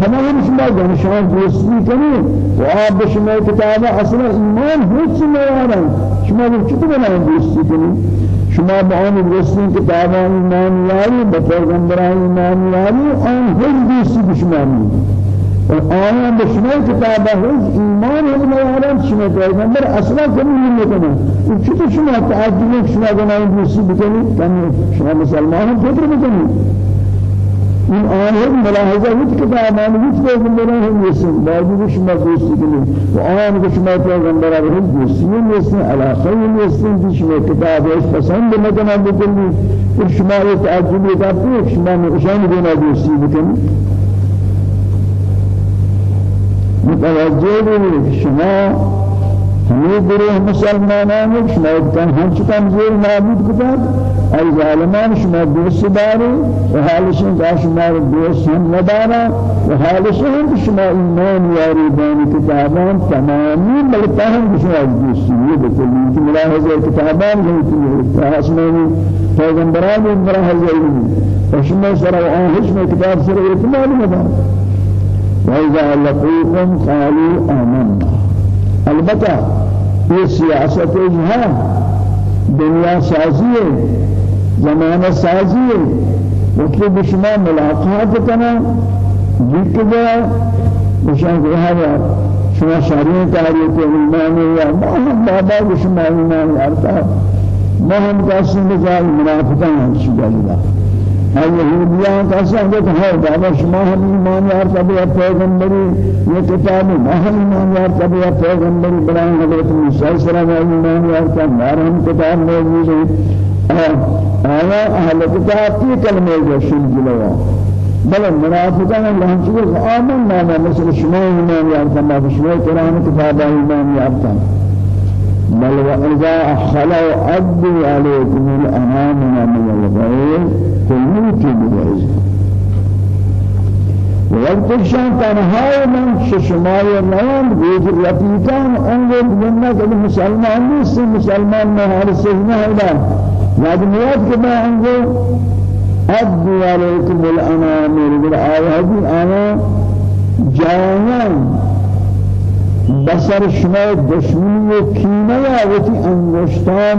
تمام شما جانشان دوستی کنی و آب شما کتاب أصلا ایمان هیچ نیارن شما چطور بنا دوستی کنی؟ شما با آن دوستی کتاب ایمان یاری با پیغمبران ایمان یاری آن هیچ دوستی به شما کتاب هیچ ایمان هیچ نیارن شما پیغمبر أصلا کنی نمیکنه چطور شما تعجب شما بنا دوستی بکنی؟ شما مسلمان هم فکر بکنی؟ این آن ملاحظه هیچ کتاب آن هیچ پیغمبران هم نیستن باید شما دوستی کنید. و آن که شما پیغمبران هم دوستی نیستن علاقه نیستن که شما کتاب ایش پسند نکنه بکنید. که شما یک تعجبی کرده شما نشان دینا دوستی بکنید. متوجه بودید شما ہمیں مسلمانان شما ہم چکم زیر معبود کتاب ای ظالمان شما دوست داری و حالشن کا شما دوست هم ندارا و حالشن شما ایمان یاری بین کتابان تمامی بلکہ ہم شما دوستی یہ بکلی کہ ملاحظہ کتابان نہیں کہ آسمانی پیغمبران ملاحظہ نہیں و شما سر آن حشم کتاب سر اعتماد مدار وإذا لقوكم قالوا آمنا. البتہ یہ سیاست ہے دنیا سازی ہے زمانہ سازی ہے وقتی بشما ملاقات کرنا جیت گیا بشما گیا شما شہرین تاریخ ایمان یا محمد بابا بشما ایمان یارتا محمد قاسم بجای منافقان گلیلا ہر یہودیان کا سنگ ہے بابا شما ہم ایمان یار تبی پیغمبری یہ کتاب ہم ایمان یار تبی پیغمبری بلان حضرت موسی سلام ایمان یار کا ہم کتاب موجود ہے آیا اہل کتاب کی کلمہ جو شن جلوا بل منافقان اللہ چیز آمن نامہ مثل شما ایمان یار تبی شما قرآن کتاب ایمان یار تبی بل وإذا خلوا عبدوا عليكم الأمام من الغير فليتوا بغير وقت شان تنهای من ششمای نام گوج رفیقان انگل جنت مسلمان نیست مسلمان نه هر سجنه هلا یاد میاد که ما انگل عبدوا عليكم الأنامر بالآيات آنا جانا بسر شما دشمنی و کینه یا وقتی انگشتان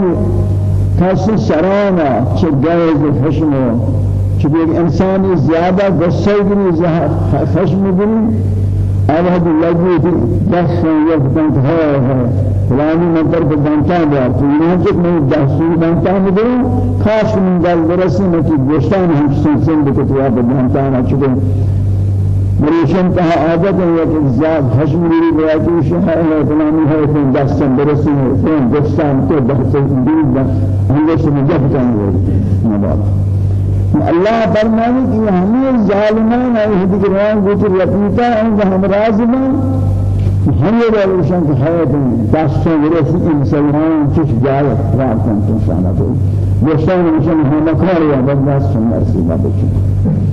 کسی سرانا چه گیز خشم چه یک انسانی زیاده غصه گری خشم گری آواد لگی تی دست یفتن که ها ها. فلانی منتر به بانتان بیار تو اینه که من دستی بانتان میدارم کاش من دل برسی من که گشتان هم سنسن بکت یا به بانتان چکه مریشن کا عادت ہے کہ زاد حشم میری بیاتی شہر ہے فلانی ہے کہ دستن برسی ہے فلان دستان تو بحث دین ہم سے مجھب کریں نبات اللہ فرمانے کہ ہمیں ظالمان اور ہدگران گوتر رفیتا ہیں ہم رازمان ہم یہ روشن کہ حیات دستن برسی انسان چش جائے راکن تو شانہ تو دوستان مشن ہم کار یا بدست مرسی بابچ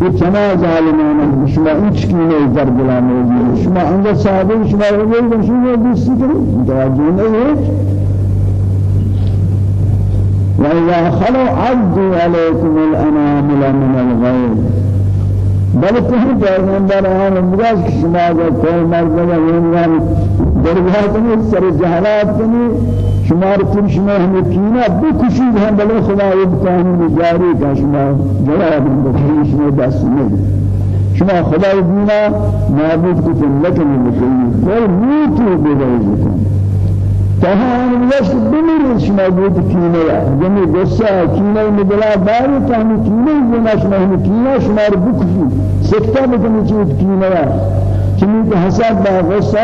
یہ چنا ظالمان شما هیچ کی نہیں در بلا موجود شما اندر صاحب شما رو شما دوستی کرو متوجه نہیں وإذا خلوا عدوا عليكم الأنامل من الغيظ بل کہیں پیغمبر آن امراض کی شما اگر کوئی مرد ہے امراض یعنی درگاہت میں سر جہلات کنی شما رو تم شما ہمیں کینا بکشید ہم بل خدا یہ بکانی جاری کا شما جواب ہم بکشید شما دست نہیں شما خدا دینا معبود کو کتن لکن بکنی کوئی موت رو بدائی بکنی. تهان بمیر شما بود کینه یا. جمی گسا کینه مدلا باری تامی کینه جنا شما هم کینه شما رو بکشید سکتا بکنی چود کینه چمی که حساب با غصه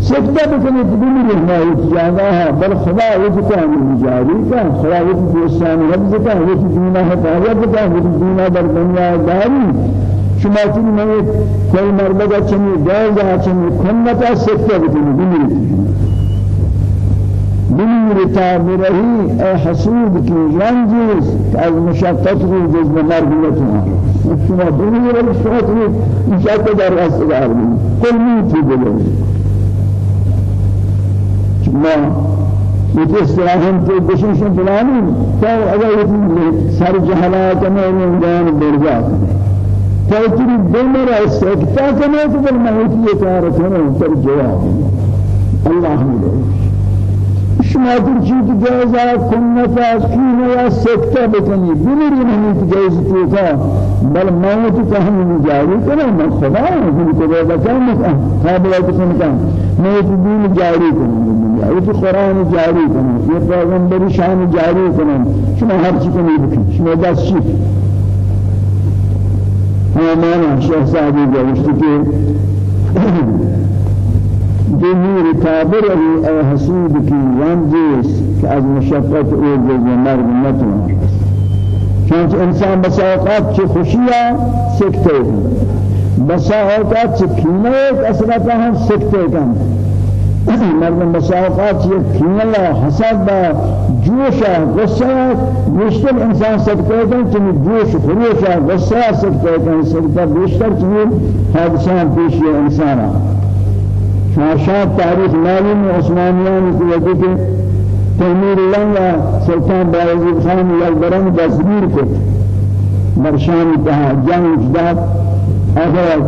سجدہ بکنی بدون رحمت جاگا ہے بل خدا وجہ کا جاری کا خدا وجہ دوستان کا وجہ دینا ہے حفاظت کا وجہ دینا در دنیا داری. شما تین میں کوئی مرد کا چنی گاز کا چنی کھنتا سکتا بکنی بمیری بمیری تابرہی اے حسود کی رنجیز از مشقت رو جزم مرد نتنا شما بمیری مشقت رو مشقت در رستگار بکنی کل میتی بلو شما یہ استراحم تو بشنشن فلانی. تو اگر یہ سر جہالات میں انجام برجا فاجری بمر استقطاع کرنے تو موت یہ کار کرنے پر جواب. اللہ ملے شما در چیز جائزہ کنتا کینا یا سکتا بکنی. بمیری نہیں جائز توکا بل موت کا ہم جاری کریں میں خدا ہوں کہ خدا کا کام قابلیت کنکا موت دین جاری کریں یہ قرآن جاری کریں یہ پیغمبر شان جاری کریں شما ہر چیز کو نہیں بکنی شما دست چیز ہمارا شہزادی گوشت کے جمهور كابر اي حسود کی ونجس کہ از مشقت أو جز مرد نتوان. چونچہ انسان بساوقات چه خوشیاں سکتے بساوقات چه کینه اصلتا ہم سکتے کن. مردم مساوقات یہ کینلا حسد با جوشا غصہ بیشتر انسان سکتے ہیں کہ جوش خروشا غصہ سکتے ہیں سکتا بیشتر چیز حادثان یہ انسانا شاشات تاریخ معلوم عثمانیان کی وجہ کے تحمیر اللہ سلطان باوزیر خان یلبرن دستگیر کو مرشان تہا جنگ جداد آخر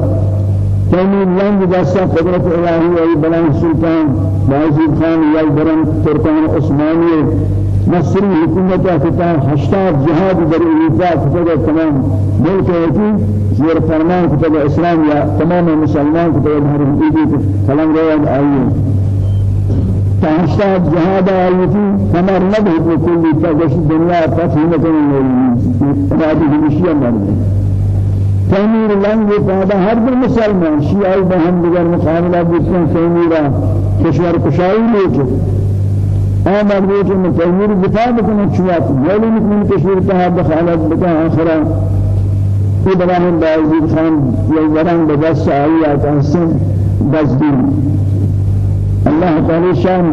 تمام لنگ دستا قدرت الهی ای بلند سلطان باجی خان یا برن ترکان عثمانی مصری حکومت افتتاح هشتاد جهاد در اروپا فتح تمام ملک ایتی زیر فرمان فتح اسلام یا تمام مسلمان فتح هر ایدی کلام رواد آئیے هشتاد جهاد آئیتی کمر نبهد بکلی تا دنیا فتح نکنی مرادی ہمشیہ مرد تیمیر لنگ پیدا ہر دو مسلمان شیعہ بہن دیگر مقابلہ بکن تیمیرہ کشور کشائی لے تیمیر دفاع بکن چوات ولی نکمن کشور تہا دخالت بکن آخرہ یہ براہم باعزید خان یہ ورن بدست آئیات انسان بزدین اللہ تعالی شان.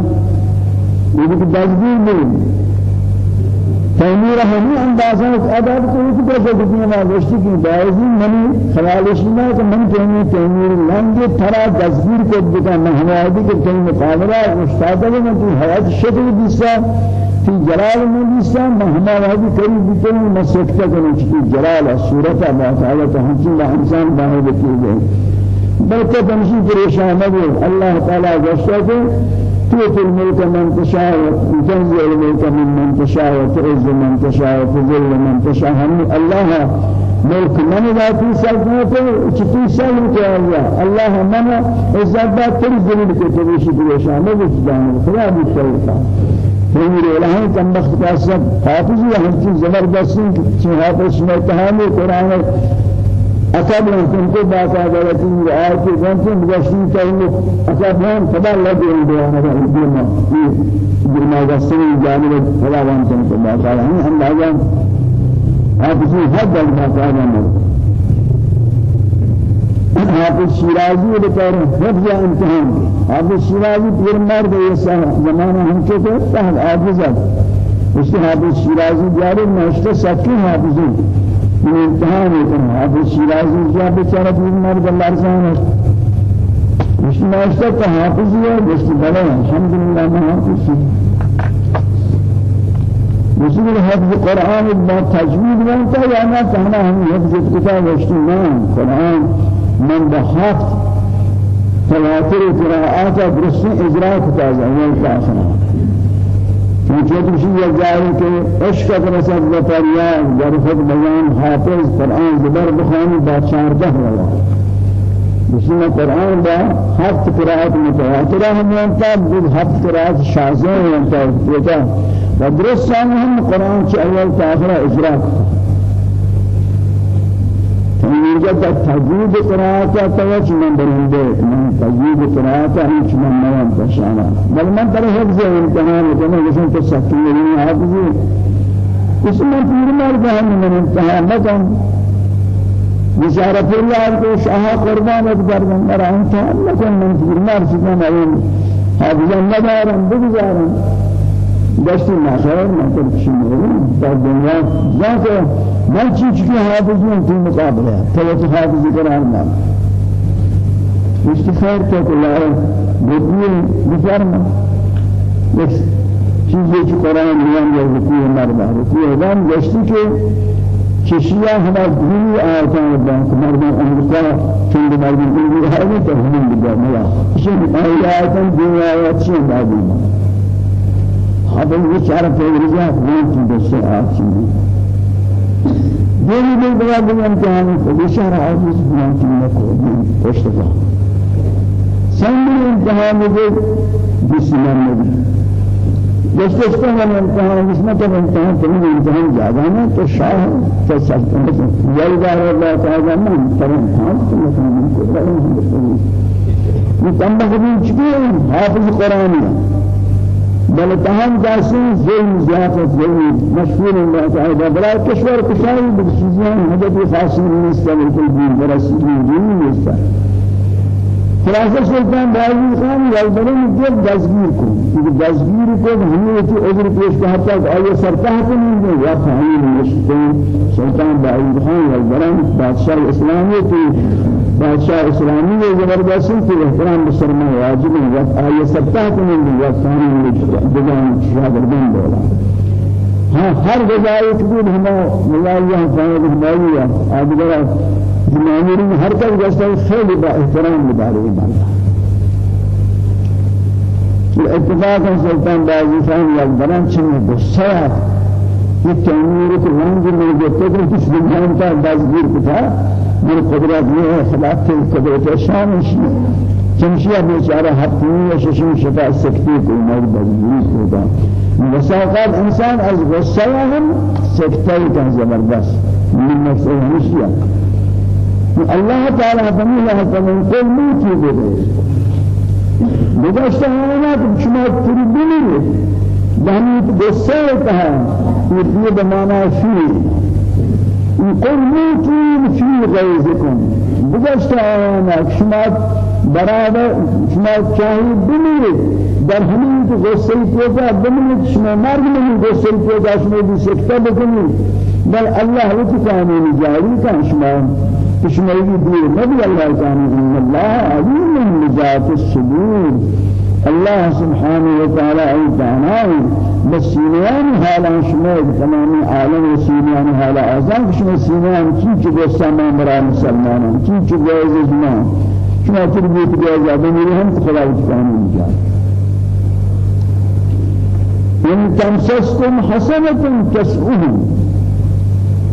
بزدین بھی تیمور ہمیں اندازہ عدد کو اس پر سے دنیا میں گشتی کی باعثی منی خیالش نہ کہ من کہیں تیمور لنگ تھرا دستگیر کو دیتا مہنوادی کے کہیں مقابلہ استاد ہے میں حیات شکل دیسا في جلال مجلسا مهما وادي كريم بيتون مسكتا كنا في جلال الصورة ما تعالى تهمسين لإنسان باهي بكيه بلکہ تمشی پریشان ہے اللہ تعالی جشتے تؤتي الملك من تشاء وتنزع الملك من من تشاء وتعز من تشاء وتذل من تشاء. هم الله ملك من ذاتي سلطنته چتي سلطنت الله؟ الله من عزت تنزل کے تبشی پریشان ہے اس جان خدا بھی چلتا تمیر الہی کم وقت کا سب حافظی ہم چیز زبردستی چھ حافظ میں تحامل قرآن أكبر كنت باقا جلتين آيات كنتم بجشتين كأنه أكبرهم فدا لدي الدوانا الدوانا جرما غسري جانب فدا وأنتم باقا هم هم لاجان حافظي حد الباقا جانب حافظ شیرازی بطور حفظ امتحان. حافظ شیرازی پیر مرد یہ زمانہ ہم کے تو تحت عاجزت اس حافظ شیرازی جاری نشتے سکی حافظی امتحان يكون أبو شيرازي جاء بشارة من مرد الأرزان مش ما اشتك حافظية بس بلا الحمد لله ما حافظ مسلم حفظ القرآن ما تجويد ما انت يا ما فهنا هم حفظ الكتاب واجتماع القرآن من بحفظ تواتر قراءات درس إجراء كتاب أول كاسنا چونکہ کسی یہ جائے کہ عشق کا رسد ظرفت بیان حافظ قرآن زبر بخانی با چاردہ والا بسم قرآن با ہفت قرآت متواترہ ہم یانتا بود ہفت قرآت شازہ یانتا دیتا و درست ہم قرآن چی اول تاخرہ اجرا. يوجد تجويد قراءة توجه من برهنده من تجويد قراءة هيك من نوام تشانا بل من ترى حفظ امتحان كما يسون تسكين من حفظه اسمه في المال من امتحان مكان بشارة الله کو شاہ قربانت کردن مرا امتحان نکن. من فرمار سکن این حافظا ندارم بگذارم. دستی نظر مثل شماره در دنیا زنگ من چی چی حافظیم تو مقابله. تو حافظی قرار نم استخار تو کلاه بدون بفرما یک چیزی که قرآن میان یا رکوع مردم رکوع دام دستی که چشیا هم از دنیا آیتان بانک مردم امریکا چند مردم انگلیس هر تا همین دیگر میاد چه آیاتان دنیا و چه مردم ہم یہ چار پیغمبر ہیں کہ دستے آیات چی دینی بھی بڑا بڑا امتحان ہے بشار عزیز بنا کی نکو اشتغا سنگل امتحان ہے بسم الله جس کو ہم امتحان اس میں تو امتحان تو شاہ تو سب یہ بار اللہ تعالی نے تر امتحان تو مثلا کو رہے ہیں یہ تم بہت چیز حافظ قرآن ہے بل تمام جاسين زين زيادة زين مشهور الله تعالى كشور كشاي بالشيزان هذا في خاصين من السنة في الدين برسول الدين خلاصہ سلطان باجی خان یلدرن جب دزگیر کو کہ دزگیر کو ہمیں تو عذر پیش کہا تھا آئے سرتا ہے نہیں ہے یا فہمی مشتے سلطان باجی خان یلدرن بادشاہ اسلامی تھی بادشاہ اسلامی نے زبردستی تھی احترام بسرما واجب ہے آئے سرتا ہے نہیں ہے یا فہمی مشتے دگان شاگردان بولا ہاں ہر جگہ بھی ہمیں ملا یہ فائدہ ہماری ہے آدھگرہ مامورین هر کس گشتن خیلی با احترام مداره ایمان اتفاق سلطان بازی خان یک بران چنین بسیار یہ تنویر کو رنگ میں دیتے کہ کس دنیا کا دازگیر کتا من قدرت یہ ہے خلاف کے قدرت شان چمشیا بیچارہ ہفتوں یا ششم شفا سکتی کو مر بزرگ ہوتا مساقات انسان از غصہ ہم سکتے کا زبردست. من نفسه ہمشیا الله تعالى فمن كل موتي بده بگشت آنات شما تربیلی دهنیت غصه کها یہ بمانا قل موتون فی غیظکم بگشت آنات شما برابر شما چاہی بمیرید در همین تو غصه پیدا بمیرید شما مرگ نمی غصه پیدا شما بی سکتا بکنید بل الله وقت قانون جاری کن شما. کشمیری دیر نبی اللہ تعالی ان اللہ علیم بذات الصدور. الله سبحانه وتعالى أي داناي بسينيان حالا شمال تمام عالم سينيان حالا أزان شما سينيان كي چه سما مرا مسلمان كي جائز ما شما تربيت جائز آدمی هم خدا وتعالى جائز إن تمسسكم حسنة تسؤهم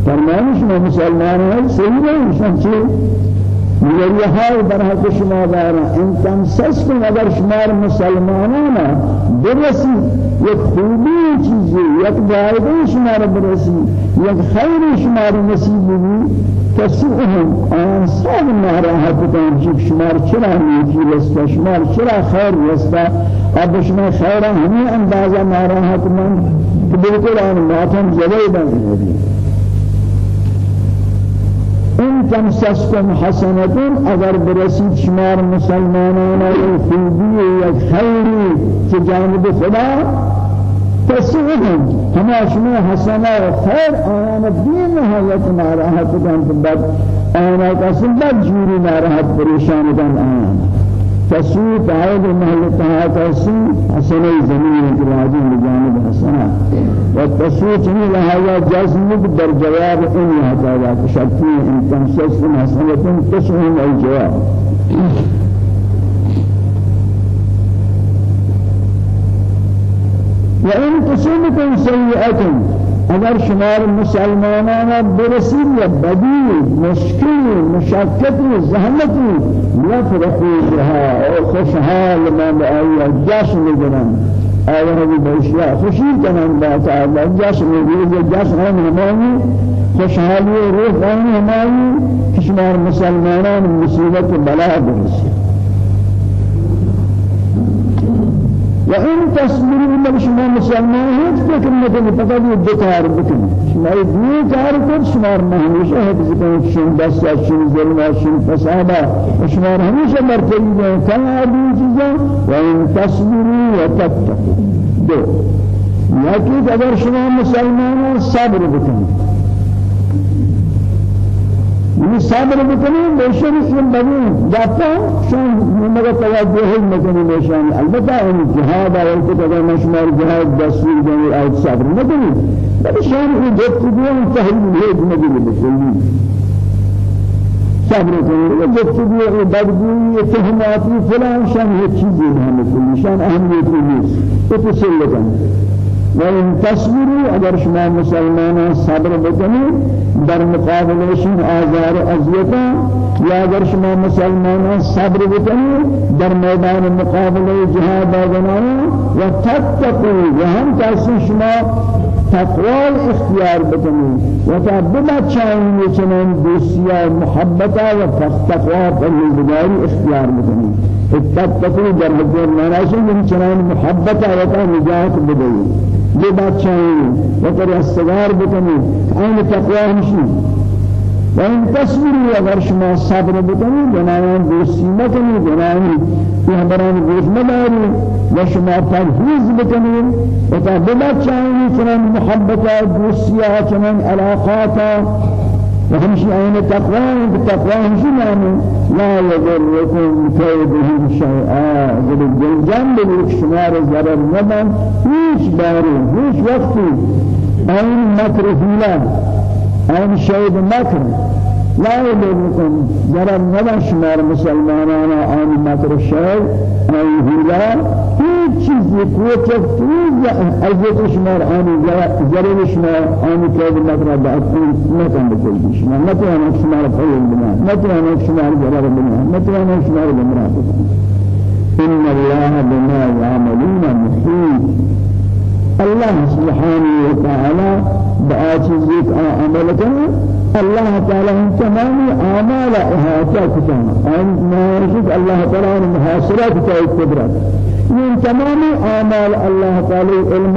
فرمانش ما مسلمان های سیده ایشان چی؟ مگریه های در حق شما داره این تمسستون اگر شما مسلمانان برسی یک خوبی چیزی یک جایده شما را برسی یک خیر شما را نصیب بی تسوهم آن سال ناراحت کن چیک شما را چرا نیکی رسته شما را چرا خیر رسته اب شما خیر همین اندازه ناراحت من که بلکل آن ماتم جلوی بزنید تمسسكم حسنة أجر برسيد شمار مسلمانان الخيبي والخير في جانب خدا تسعهم هما شما حسنة وخير آيان الدين نهاية ناراحت كان بعد آيان قسم بعد جوري ناراحت پریشان كان آيان تسوء تعود محل تهاتسي حسنة زمين إجراجي لجانب حسنة والتسوء تني لها جزمك در جواب إن هذا شرطي إن تمسس حسنة تسوء الجواب وإن تصيبكم سيئة اگر شمار مسلمانان برسید یا بدی مشکل مشکل زحمتی یفرحوا بها أو خوشحال من آیا جشن میگیرن آیا همی باشیا خوشی کنن با تعالی جشن میگیرن جشن هم همانی خوشحالی روح هم همانی که شمار مسلمانان مصیبت بلا برسید وإن تصبروا من شما مسلمان هيك فكر مثل فقط يدكار بكم. شما يدني كار كر شما ما هميشه حفظ كن شن بس شن ظلم شن فسادا شما هميشه مرتبه كان هذه چیزا وإن تصبروا وتتقوا. دو. یکی اگر شما مسلمان صبر بکنید. یہ صبر بکنی بیشتر اسم بنی. جاتا شان مگر توجه مکنی نشان البته این جهاد اول که اگر مشمار جهاد دستور دنی آیت صبر مکنی بلی شان این جبت دیان تحلیل هیچ مکنی بکنی صبر کنی و جبت دیان بدگویی تهماتی فلان شان هیچ چیزی هم مکنی شان اهمیتی نیست. اتسل کنی وإن تصبروا اگر شما مسلمان صبر بکنید در مقابل شما آزار اذیتا یا اگر شما مسلمان صبر بکنید در میدان مقابل جهاد آگنانا و تتقوا و شما تقوال اختیار بکنید و تا ببچائیں چنین دوستیا محبتا و تقوا پروردگاری اختیار بکنید تتقوا در حضور نراشن چنین محبتا و تا نجات بدهید یہ چاہیے وقت استغار بکنی عین تقوی ہمشی وإن تصبروا اگر شما صبر بکنی جنان دوستی مکنی جنان پیغمبران گوش مداری و شما تجهیز بکنی. و تا بلا چاہیے چنان محبتا دوستیا چنان علاقاتا. وهمشي أين تقوى تقوى همشي معنى لا يضركم كيدهم شيئا قد الجنجان بلوك شمار زرر نبن هيش باري هيش وقتي أين مكر فيلا أين شيء مكر لا يضركم زرر نبن شمار مسلمانا أين مكر شيء أين فيلا هیچ چیزی کوچک چیز ازت شمار آنی ضرر شمار آنی که مطرح بعد نکن بکل شما نتوان شمار فیل بنا نتوان شمار ضرر بنا نتوان شمار بنا إن الله بما يعملون محيط الله سبحانه وتعالى بآجزك عملك. الله تعالى تمام أعمال إحاطة كتاب أن ما الله تعالى محاصرة كتاب قدرت من تمام أعمال الله تعالى علم